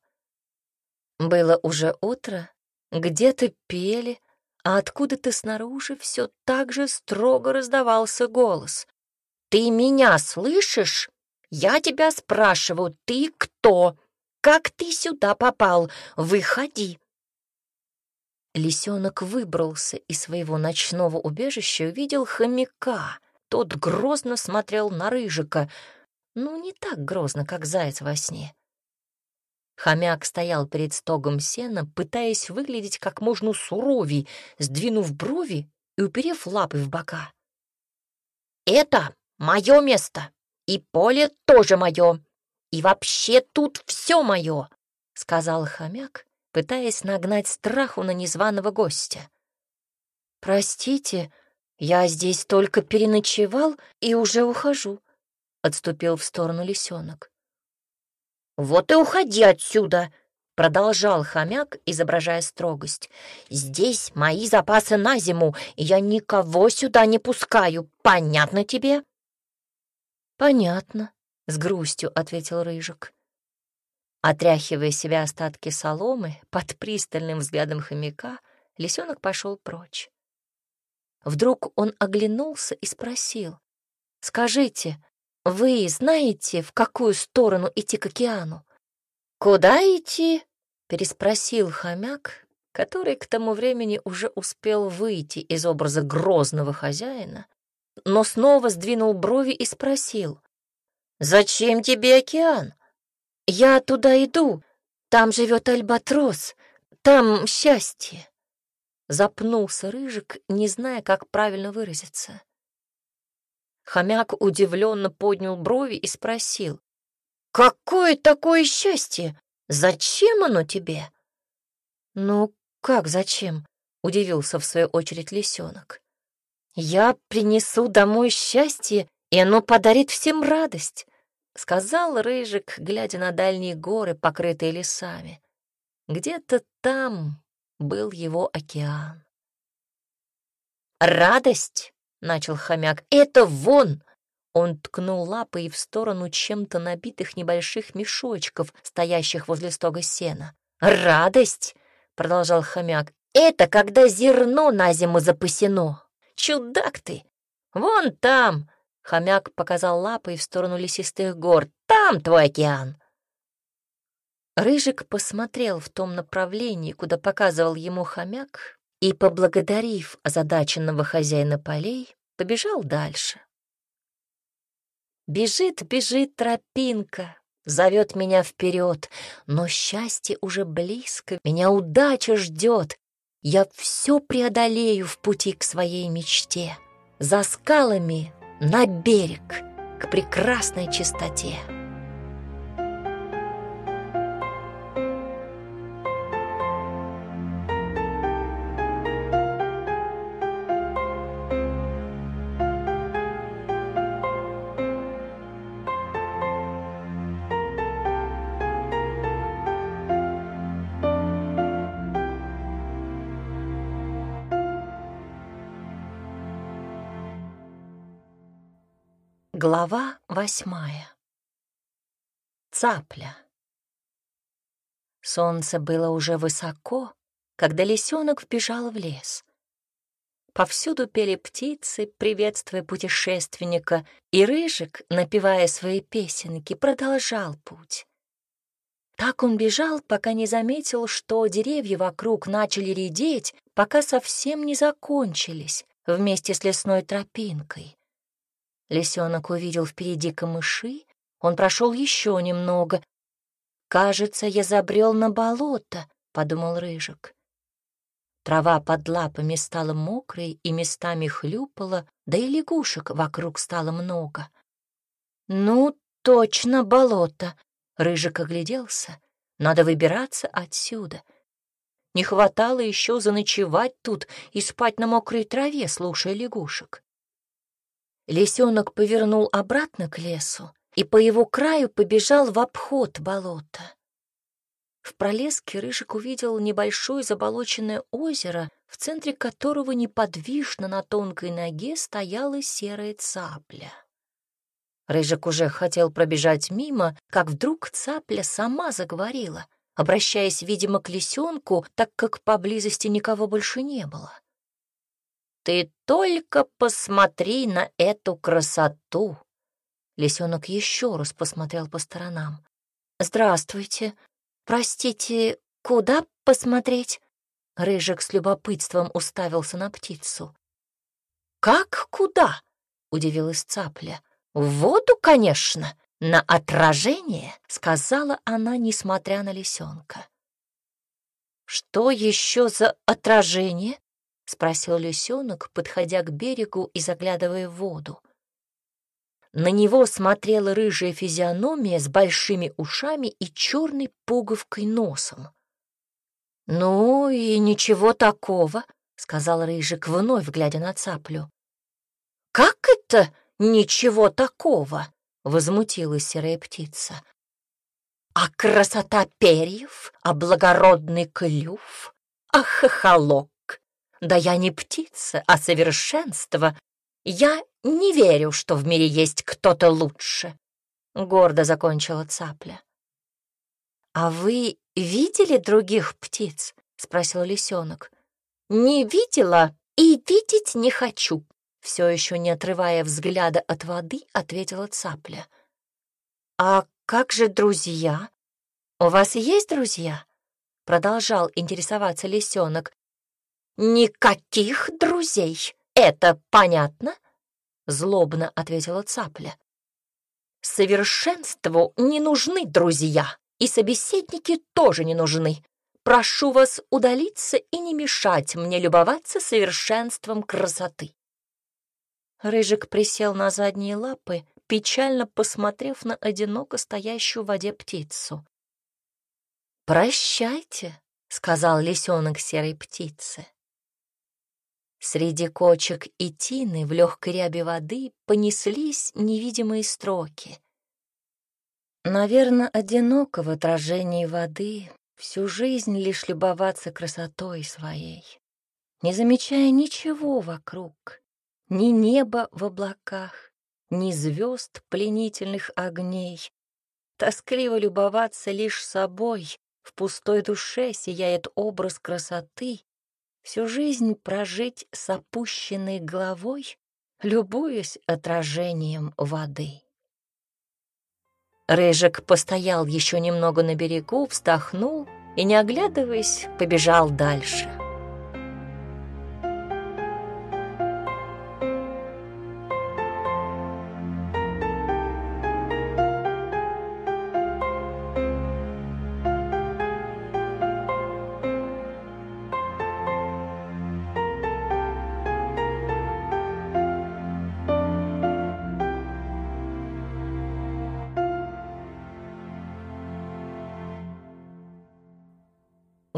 Было уже утро, где-то пели, а откуда-то снаружи все так же строго раздавался голос. «Ты меня слышишь? Я тебя спрашиваю, ты кто? Как ты сюда попал? Выходи!» Лисенок выбрался из своего ночного убежища и увидел хомяка. Тот грозно смотрел на Рыжика, ну, не так грозно, как заяц во сне. Хомяк стоял перед стогом сена, пытаясь выглядеть как можно суровей, сдвинув брови и уперев лапы в бока. «Это мое место, и поле тоже мое, и вообще тут все мое», — сказал хомяк пытаясь нагнать страху на незваного гостя. «Простите, я здесь только переночевал и уже ухожу», — отступил в сторону лисенок. «Вот и уходи отсюда!» — продолжал хомяк, изображая строгость. «Здесь мои запасы на зиму, и я никого сюда не пускаю. Понятно тебе?» «Понятно», — с грустью ответил Рыжик. Отряхивая себя остатки соломы под пристальным взглядом хомяка, лисенок пошел прочь. Вдруг он оглянулся и спросил. «Скажите, вы знаете, в какую сторону идти к океану?» «Куда идти?» — переспросил хомяк, который к тому времени уже успел выйти из образа грозного хозяина, но снова сдвинул брови и спросил. «Зачем тебе океан? «Я туда иду. Там живет альбатрос. Там счастье». Запнулся Рыжик, не зная, как правильно выразиться. Хомяк удивленно поднял брови и спросил. «Какое такое счастье? Зачем оно тебе?» «Ну, как зачем?» — удивился в свою очередь лисенок. «Я принесу домой счастье, и оно подарит всем радость. — сказал Рыжик, глядя на дальние горы, покрытые лесами. Где-то там был его океан. «Радость!» — начал хомяк. «Это вон!» Он ткнул лапой в сторону чем-то набитых небольших мешочков, стоящих возле стога сена. «Радость!» — продолжал хомяк. «Это когда зерно на зиму запасено. Чудак ты! Вон там!» — хомяк показал лапой в сторону лесистых гор. «Там твой океан!» Рыжик посмотрел в том направлении, куда показывал ему хомяк, и, поблагодарив озадаченного хозяина полей, побежал дальше. Бежит, бежит тропинка, зовет меня вперед, но счастье уже близко, меня удача ждет. Я все преодолею в пути к своей мечте, за скалами на берег, к прекрасной чистоте. Глава восьмая. Цапля. Солнце было уже высоко, когда лисенок вбежал в лес. Повсюду пели птицы, приветствуя путешественника, и Рыжик, напевая свои песенки, продолжал путь. Так он бежал, пока не заметил, что деревья вокруг начали редеть, пока совсем не закончились вместе с лесной тропинкой. Лисенок увидел впереди камыши, он прошел еще немного. «Кажется, я забрел на болото», — подумал Рыжик. Трава под лапами стала мокрой и местами хлюпала, да и лягушек вокруг стало много. «Ну, точно болото!» — Рыжик огляделся. «Надо выбираться отсюда». Не хватало еще заночевать тут и спать на мокрой траве, слушая лягушек. Лисенок повернул обратно к лесу и по его краю побежал в обход болота. В пролеске Рыжик увидел небольшое заболоченное озеро, в центре которого неподвижно на тонкой ноге стояла серая цапля. Рыжик уже хотел пробежать мимо, как вдруг цапля сама заговорила, обращаясь, видимо, к лисенку, так как поблизости никого больше не было. «Ты только посмотри на эту красоту!» Лисенок еще раз посмотрел по сторонам. «Здравствуйте. Простите, куда посмотреть?» Рыжик с любопытством уставился на птицу. «Как куда?» — удивилась цапля. «В воду, конечно, на отражение», — сказала она, несмотря на лисенка. «Что еще за отражение?» — спросил лисенок, подходя к берегу и заглядывая в воду. На него смотрела рыжая физиономия с большими ушами и черной пуговкой носом. «Ну и ничего такого», — сказал Рыжик, вновь глядя на цаплю. «Как это ничего такого?» — возмутилась серая птица. «А красота перьев, а благородный клюв, а хохолок да я не птица, а совершенство. Я не верю, что в мире есть кто-то лучше. Гордо закончила цапля. «А вы видели других птиц?» — спросил лисенок. «Не видела и видеть не хочу», — все еще не отрывая взгляда от воды, ответила цапля. «А как же друзья? У вас есть друзья?» Продолжал интересоваться лисенок, «Никаких друзей, это понятно?» — злобно ответила цапля. «Совершенству не нужны друзья, и собеседники тоже не нужны. Прошу вас удалиться и не мешать мне любоваться совершенством красоты». Рыжик присел на задние лапы, печально посмотрев на одиноко стоящую в воде птицу. «Прощайте», — сказал лисенок серой птице. Среди кочек и тины в легкой ряби воды понеслись невидимые строки. Наверное, одиноко в отражении воды всю жизнь лишь любоваться красотой своей. не замечая ничего вокруг, ни неба в облаках, ни звезд пленительных огней. Тоскливо любоваться лишь собой, в пустой душе сияет образ красоты, всю жизнь прожить с опущенной головой, любуясь отражением воды. Рыжик постоял еще немного на берегу, вздохнул и, не оглядываясь, побежал дальше.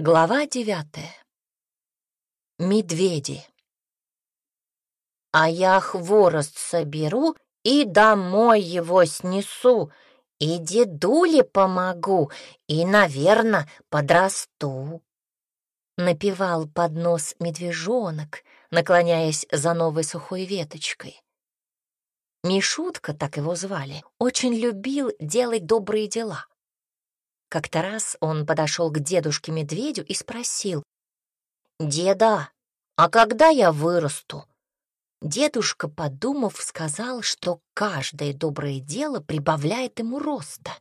Глава девятая. Медведи. А я хворост соберу и домой его снесу, и дедуле помогу, и, наверное, подрасту. Напевал под нос медвежонок, наклоняясь за новой сухой веточкой. Мишутка, так его звали, очень любил делать добрые дела. Как-то раз он подошел к дедушке-медведю и спросил, «Деда, а когда я вырасту?» Дедушка, подумав, сказал, что каждое доброе дело прибавляет ему роста.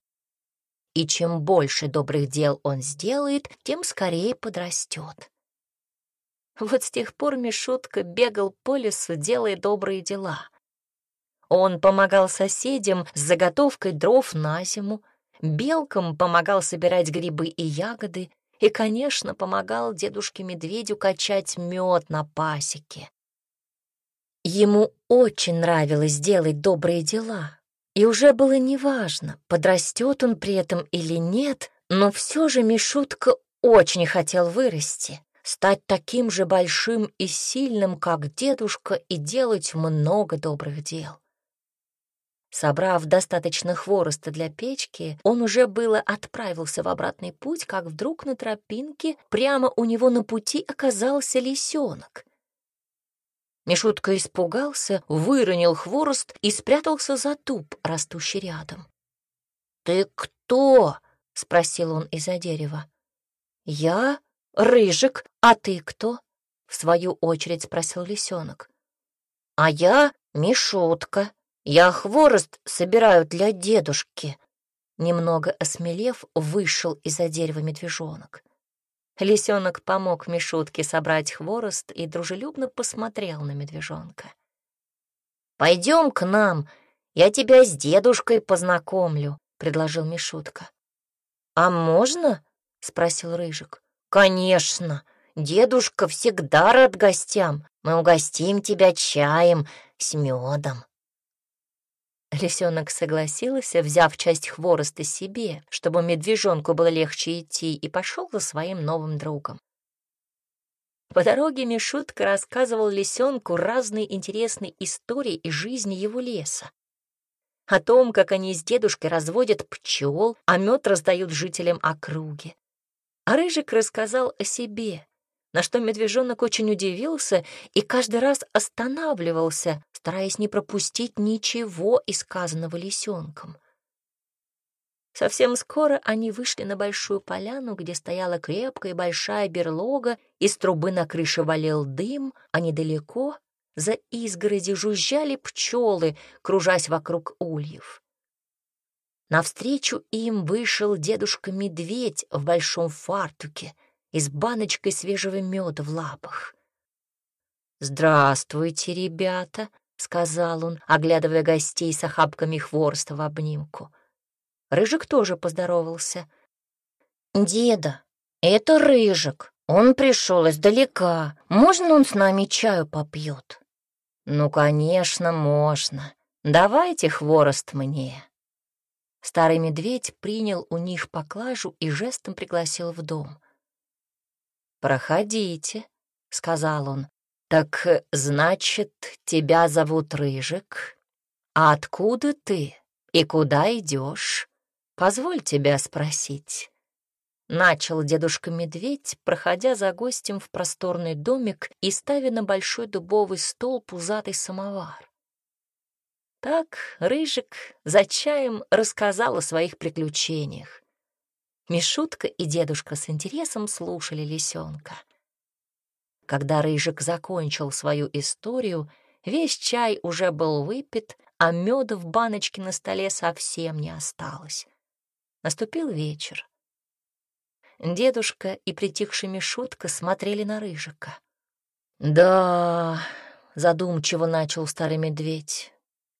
И чем больше добрых дел он сделает, тем скорее подрастет. Вот с тех пор Мишутка бегал по лесу, делая добрые дела. Он помогал соседям с заготовкой дров на зиму, Белкам помогал собирать грибы и ягоды, и, конечно, помогал дедушке-медведю качать мед на пасеке. Ему очень нравилось делать добрые дела, и уже было неважно, подрастет он при этом или нет, но все же Мишутка очень хотел вырасти, стать таким же большим и сильным, как дедушка, и делать много добрых дел. Собрав достаточно хвороста для печки, он уже было отправился в обратный путь, как вдруг на тропинке прямо у него на пути оказался лисенок. Мишутка испугался, выронил хворост и спрятался за туп, растущий рядом. «Ты кто?» — спросил он из-за дерева. «Я Рыжик, а ты кто?» — в свою очередь спросил лисенок. «А я Мишутка», я хворост собираю для дедушки. Немного осмелев, вышел из-за дерева медвежонок. Лисенок помог Мишутке собрать хворост и дружелюбно посмотрел на медвежонка. «Пойдем к нам, я тебя с дедушкой познакомлю», — предложил Мишутка. «А можно?» — спросил Рыжик. «Конечно, дедушка всегда рад гостям. Мы угостим тебя чаем с медом». Лисенок согласился, взяв часть хвороста себе, чтобы медвежонку было легче идти, и пошел за своим новым другом. По дороге Мишутка рассказывал лисенку разные интересные истории из жизни его леса. О том, как они с дедушкой разводят пчел, а мед раздают жителям округи. А Рыжик рассказал о себе, на что медвежонок очень удивился и каждый раз останавливался, стараясь не пропустить ничего из лисенком. Совсем скоро они вышли на большую поляну, где стояла крепкая большая берлога, из трубы на крыше валил дым, а недалеко за изгороди жужжали пчелы, кружась вокруг ульев. Навстречу им вышел дедушка-медведь в большом фартуке и с баночкой свежего меда в лапах. «Здравствуйте, ребята!» — сказал он, оглядывая гостей с охапками хвороста в обнимку. Рыжик тоже поздоровался. «Деда, это Рыжик. Он пришел издалека. Можно он с нами чаю попьет?» «Ну, конечно, можно. Давайте хворост мне». Старый медведь принял у них поклажу и жестом пригласил в дом. «Проходите», — сказал он. «Так, значит, тебя зовут Рыжик? А откуда ты и куда идешь? Позволь тебя спросить». Начал дедушка-медведь, проходя за гостем в просторный домик и ставя на большой дубовый стол пузатый самовар. Так Рыжик за чаем рассказал о своих приключениях. Мишутка и дедушка с интересом слушали лисенка. Когда Рыжик закончил свою историю, весь чай уже был выпит, а меда в баночке на столе совсем не осталось. Наступил вечер. Дедушка и притихший Мишутка смотрели на Рыжика. «Да», — задумчиво начал старый медведь,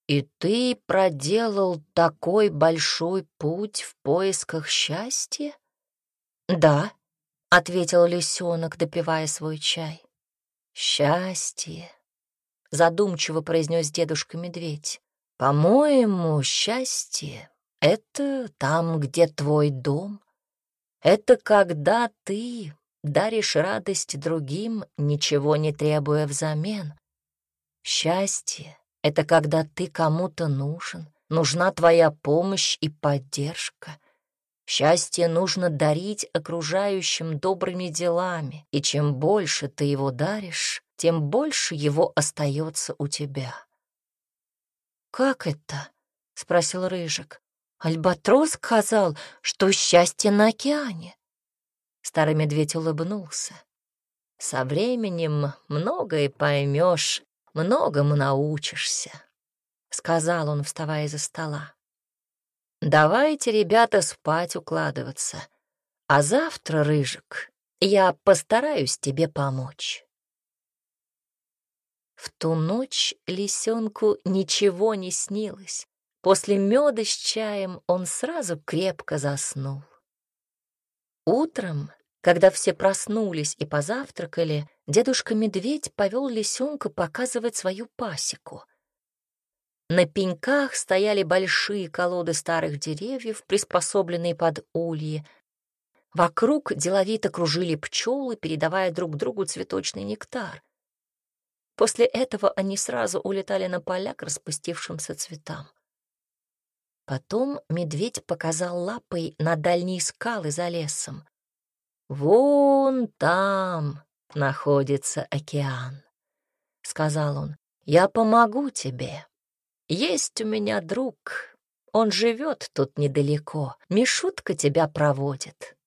«и ты проделал такой большой путь в поисках счастья?» «Да», — ответил лисенок, допивая свой чай. «Счастье», — задумчиво произнес дедушка-медведь. «По-моему, счастье — это там, где твой дом, это когда ты даришь радость другим, ничего не требуя взамен. Счастье — это когда ты кому-то нужен, нужна твоя помощь и поддержка. Счастье нужно дарить окружающим добрыми делами, и чем больше ты его даришь, тем больше его остается у тебя. «Как это?» — спросил Рыжик. Альбатрос сказал, что счастье на океане. Старый медведь улыбнулся. Со временем многое поймешь, многому научишься, сказал он, вставая из-за стола. Давайте, ребята, спать укладываться. А завтра, Рыжик, я постараюсь тебе помочь. В ту ночь лисенку ничего не снилось. После меда с чаем он сразу крепко заснул. Утром, когда все проснулись и позавтракали, дедушка-медведь повел лисенка показывать свою пасеку. На пеньках стояли большие колоды старых деревьев, приспособленные под ульи. Вокруг деловито кружили пчелы, передавая друг другу цветочный нектар. После этого они сразу улетали на поля к распустившимся цветам. Потом медведь показал лапой на дальние скалы за лесом. «Вон там находится океан», — сказал он. «Я помогу тебе. Есть у меня друг, он живет тут недалеко. Мишутка тебя проводит».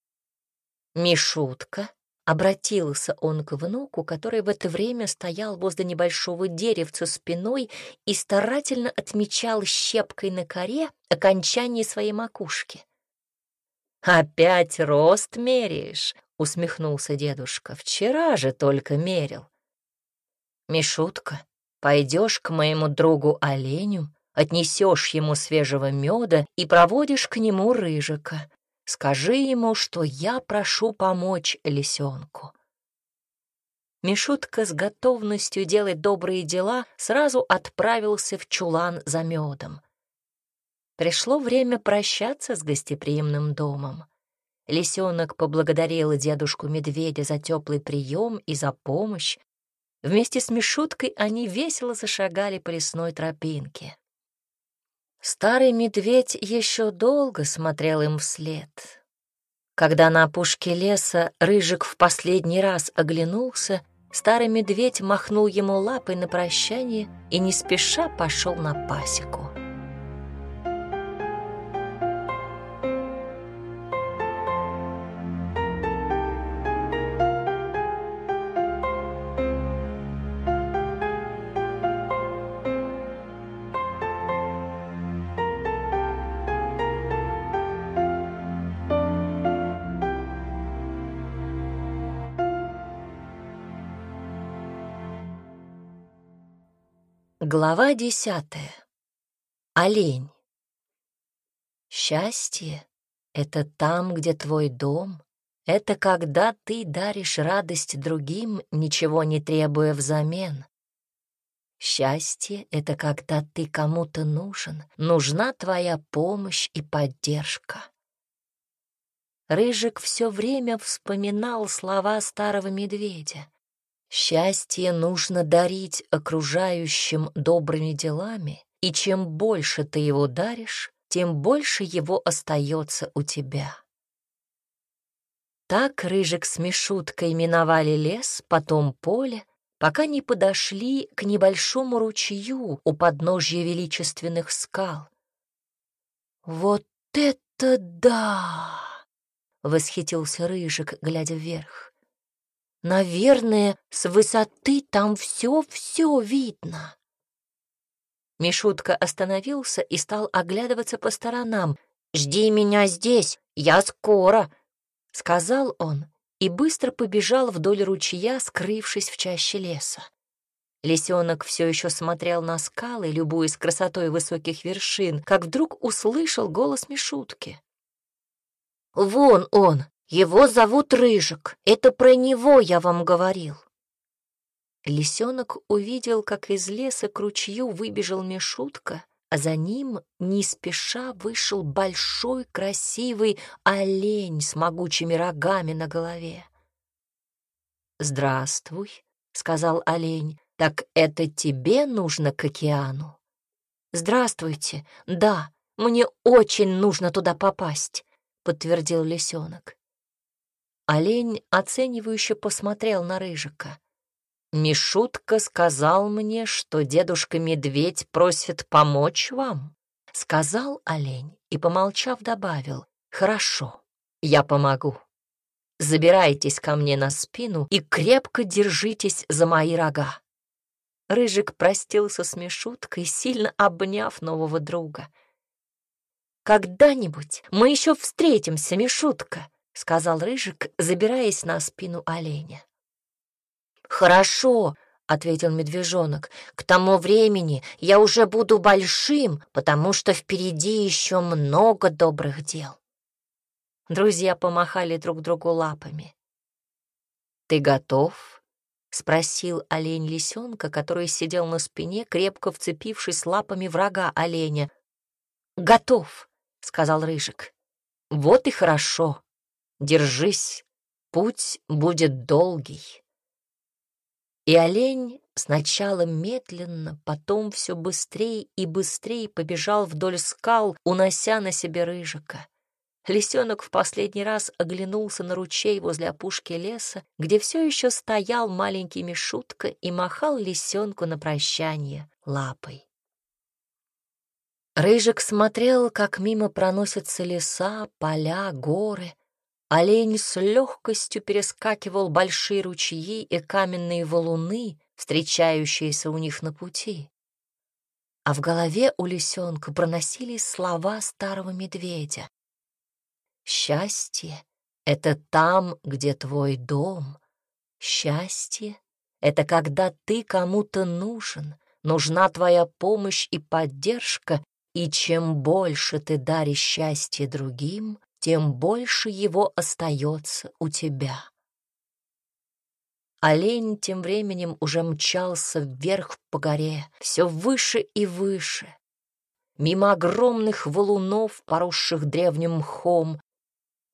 «Мишутка?» Обратился он к внуку, который в это время стоял возле небольшого деревца спиной и старательно отмечал щепкой на коре окончание своей макушки. «Опять рост меряешь?» — усмехнулся дедушка. «Вчера же только мерил». «Мишутка, пойдешь к моему другу оленю, отнесешь ему свежего меда и проводишь к нему рыжика. Скажи ему, что я прошу помочь лисенку. Мишутка с готовностью делать добрые дела сразу отправился в чулан за медом. Пришло время прощаться с гостеприимным домом. Лисенок поблагодарил дедушку-медведя за теплый прием и за помощь. Вместе с Мишуткой они весело зашагали по лесной тропинке. Старый медведь еще долго смотрел им вслед. Когда на опушке леса Рыжик в последний раз оглянулся, старый медведь махнул ему лапой на прощание и не спеша пошел на пасеку. Глава десятая. Олень. Счастье — это там, где твой дом. Это когда ты даришь радость другим, ничего не требуя взамен. Счастье — это когда ты кому-то нужен, нужна твоя помощь и поддержка. Рыжик все время вспоминал слова старого медведя. Счастье нужно дарить окружающим добрыми делами, и чем больше ты его даришь, тем больше его остается у тебя. Так Рыжик с Мишуткой миновали лес, потом поле, пока не подошли к небольшому ручью у подножья величественных скал. «Вот это да!» — восхитился Рыжик, глядя вверх. «Наверное, с высоты там все-все видно». Мишутка остановился и стал оглядываться по сторонам. «Жди меня здесь, я скоро!» — сказал он и быстро побежал вдоль ручья, скрывшись в чаще леса. Лисенок все еще смотрел на скалы, любуясь красотой высоких вершин, как вдруг услышал голос Мишутки. «Вон он! Его зовут Рыжик! Это про него я вам говорил!» Лисенок увидел, как из леса к ручью выбежал Мишутка, а за ним не спеша вышел большой красивый олень с могучими рогами на голове. «Здравствуй», — сказал олень, — «так это тебе нужно к океану?» «Здравствуйте, да, мне очень нужно туда попасть», — подтвердил лисенок. Олень оценивающе посмотрел на Рыжика. Мишутка сказал мне, что дедушка-медведь просит помочь вам. Сказал олень и, помолчав, добавил, «Хорошо, я помогу. Забирайтесь ко мне на спину и крепко держитесь за мои рога». Рыжик простился с Мишуткой, сильно обняв нового друга. «Когда-нибудь мы еще встретимся, Мишутка», — сказал Рыжик, забираясь на спину оленя. «Хорошо», — ответил медвежонок, — «к тому времени я уже буду большим, потому что впереди еще много добрых дел». Друзья помахали друг другу лапами. «Ты готов?» — спросил олень лисенка, который сидел на спине, крепко вцепившись лапами врага оленя. «Готов», — сказал Рыжик. «Вот и хорошо. Держись, путь будет долгий». И олень сначала медленно, потом все быстрее и быстрее побежал вдоль скал, унося на себе рыжика. Лисенок в последний раз оглянулся на ручей возле опушки леса, где все еще стоял маленький Мишутка и махал лисенку на прощание лапой. Рыжик смотрел, как мимо проносятся леса, поля, горы, Олень с легкостью перескакивал большие ручьи и каменные валуны, встречающиеся у них на пути. А в голове у лисенка проносились слова старого медведя. «Счастье — это там, где твой дом. Счастье — это когда ты кому-то нужен, нужна твоя помощь и поддержка, и чем больше ты даришь счастье другим, тем больше его остается у тебя. Олень тем временем уже мчался вверх по горе, все выше и выше. Мимо огромных валунов, поросших древним мхом,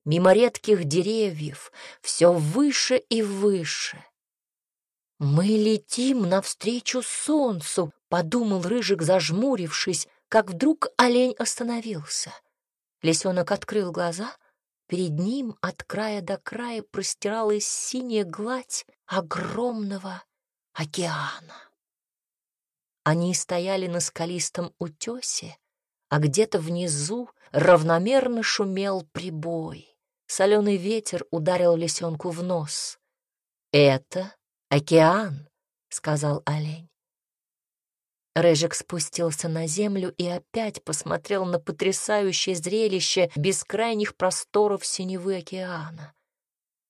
мимо редких деревьев, все выше и выше. «Мы летим навстречу солнцу», — подумал Рыжик, зажмурившись, как вдруг олень остановился. Лисенок открыл глаза. Перед ним от края до края простиралась синяя гладь огромного океана. Они стояли на скалистом утесе, а где-то внизу равномерно шумел прибой. Соленый ветер ударил лисенку в нос. «Это океан», — сказал олень. Рыжик спустился на землю и опять посмотрел на потрясающее зрелище бескрайних просторов синевы океана.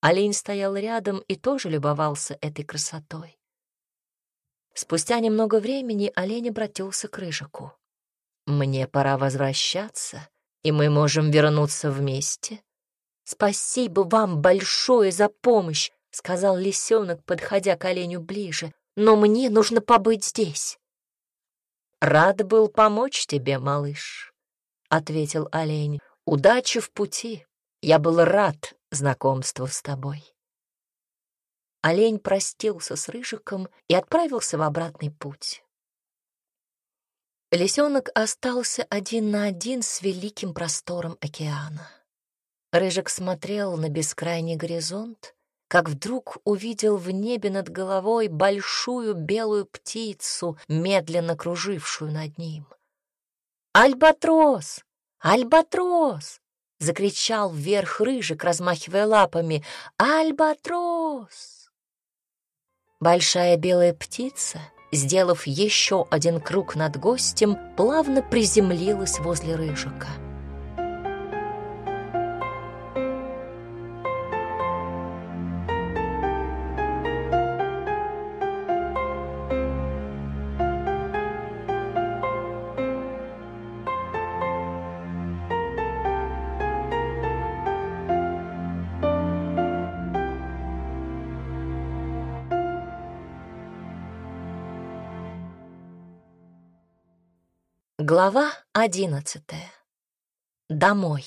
Олень стоял рядом и тоже любовался этой красотой. Спустя немного времени олень обратился к Рыжику. «Мне пора возвращаться, и мы можем вернуться вместе». «Спасибо вам большое за помощь», — сказал лисенок, подходя к оленю ближе. «Но мне нужно побыть здесь». «Рад был помочь тебе, малыш», — ответил олень. «Удачи в пути. Я был рад знакомству с тобой». Олень простился с Рыжиком и отправился в обратный путь. Лисенок остался один на один с великим простором океана. Рыжик смотрел на бескрайний горизонт, как вдруг увидел в небе над головой большую белую птицу, медленно кружившую над ним. «Альбатрос! Альбатрос!» — закричал вверх Рыжик, размахивая лапами. «Альбатрос!» Большая белая птица, сделав еще один круг над гостем, плавно приземлилась возле Рыжика. Глава одиннадцатая. Домой.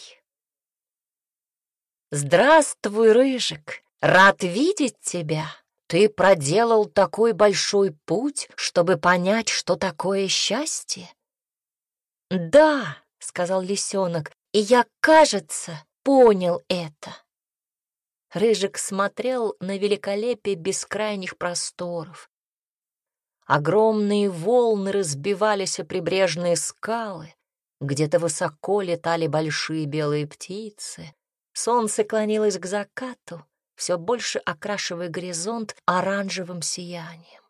«Здравствуй, Рыжик! Рад видеть тебя! Ты проделал такой большой путь, чтобы понять, что такое счастье?» «Да», — сказал лисенок, — «и я, кажется, понял это». Рыжик смотрел на великолепие бескрайних просторов, Огромные волны разбивались о прибрежные скалы, где-то высоко летали большие белые птицы. Солнце клонилось к закату, все больше окрашивая горизонт оранжевым сиянием.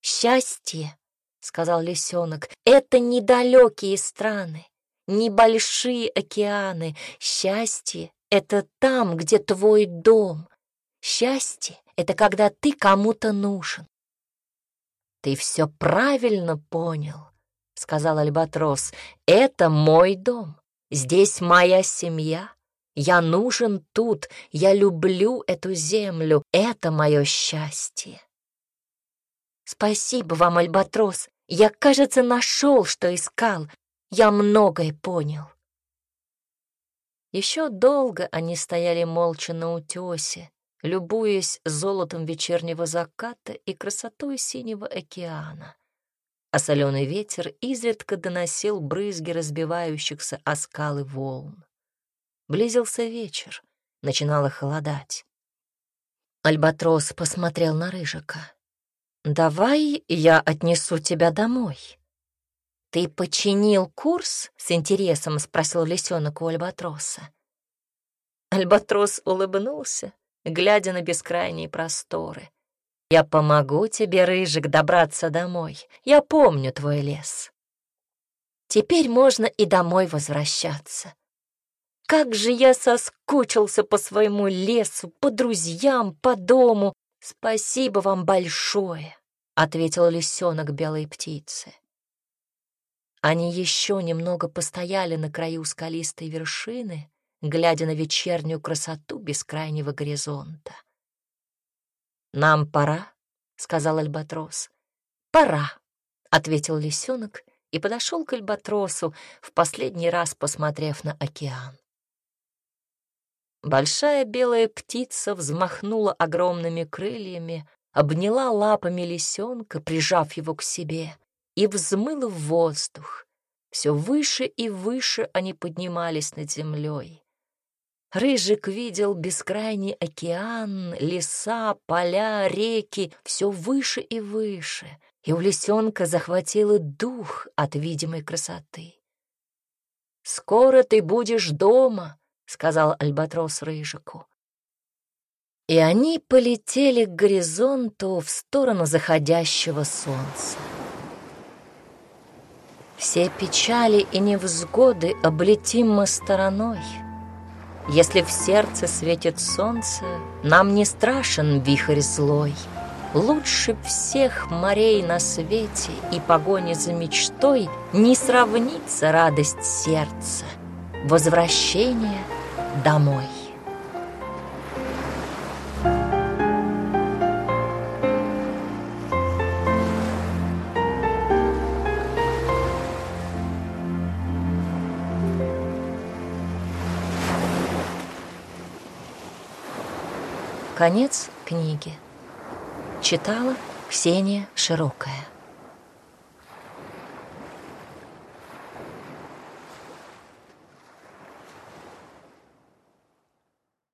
«Счастье», — сказал лисенок, — «это недалекие страны, небольшие океаны. Счастье — это там, где твой дом. Счастье — это когда ты кому-то нужен. «Ты все правильно понял», — сказал Альбатрос. «Это мой дом. Здесь моя семья. Я нужен тут. Я люблю эту землю. Это мое счастье». «Спасибо вам, Альбатрос. Я, кажется, нашел, что искал. Я многое понял». Еще долго они стояли молча на утесе, любуясь золотом вечернего заката и красотой синего океана. А соленый ветер изредка доносил брызги разбивающихся о скалы волн. Близился вечер, начинало холодать. Альбатрос посмотрел на Рыжика. «Давай я отнесу тебя домой». «Ты починил курс?» — с интересом спросил лисенок у Альбатроса. Альбатрос улыбнулся, глядя на бескрайние просторы. «Я помогу тебе, Рыжик, добраться домой. Я помню твой лес». Теперь можно и домой возвращаться. Как же я соскучился по своему лесу, по друзьям, по дому. Спасибо вам большое, — ответил лисенок белой птицы. Они еще немного постояли на краю скалистой вершины, глядя на вечернюю красоту бескрайнего горизонта. «Нам пора», — сказал Альбатрос. «Пора», — ответил лисенок и подошел к Альбатросу, в последний раз посмотрев на океан. Большая белая птица взмахнула огромными крыльями, обняла лапами лисенка, прижав его к себе, и взмыла в воздух. Все выше и выше они поднимались над землей. Рыжик видел бескрайний океан, леса, поля, реки, все выше и выше, и у лисенка захватило дух от видимой красоты. «Скоро ты будешь дома», — сказал Альбатрос Рыжику. И они полетели к горизонту в сторону заходящего солнца. Все печали и невзгоды облетим мы стороной — если в сердце светит солнце, Нам не страшен вихрь злой. Лучше всех морей на свете И погони за мечтой Не сравнится радость сердца, Возвращение домой. Конец книги. Читала Ксения Широкая.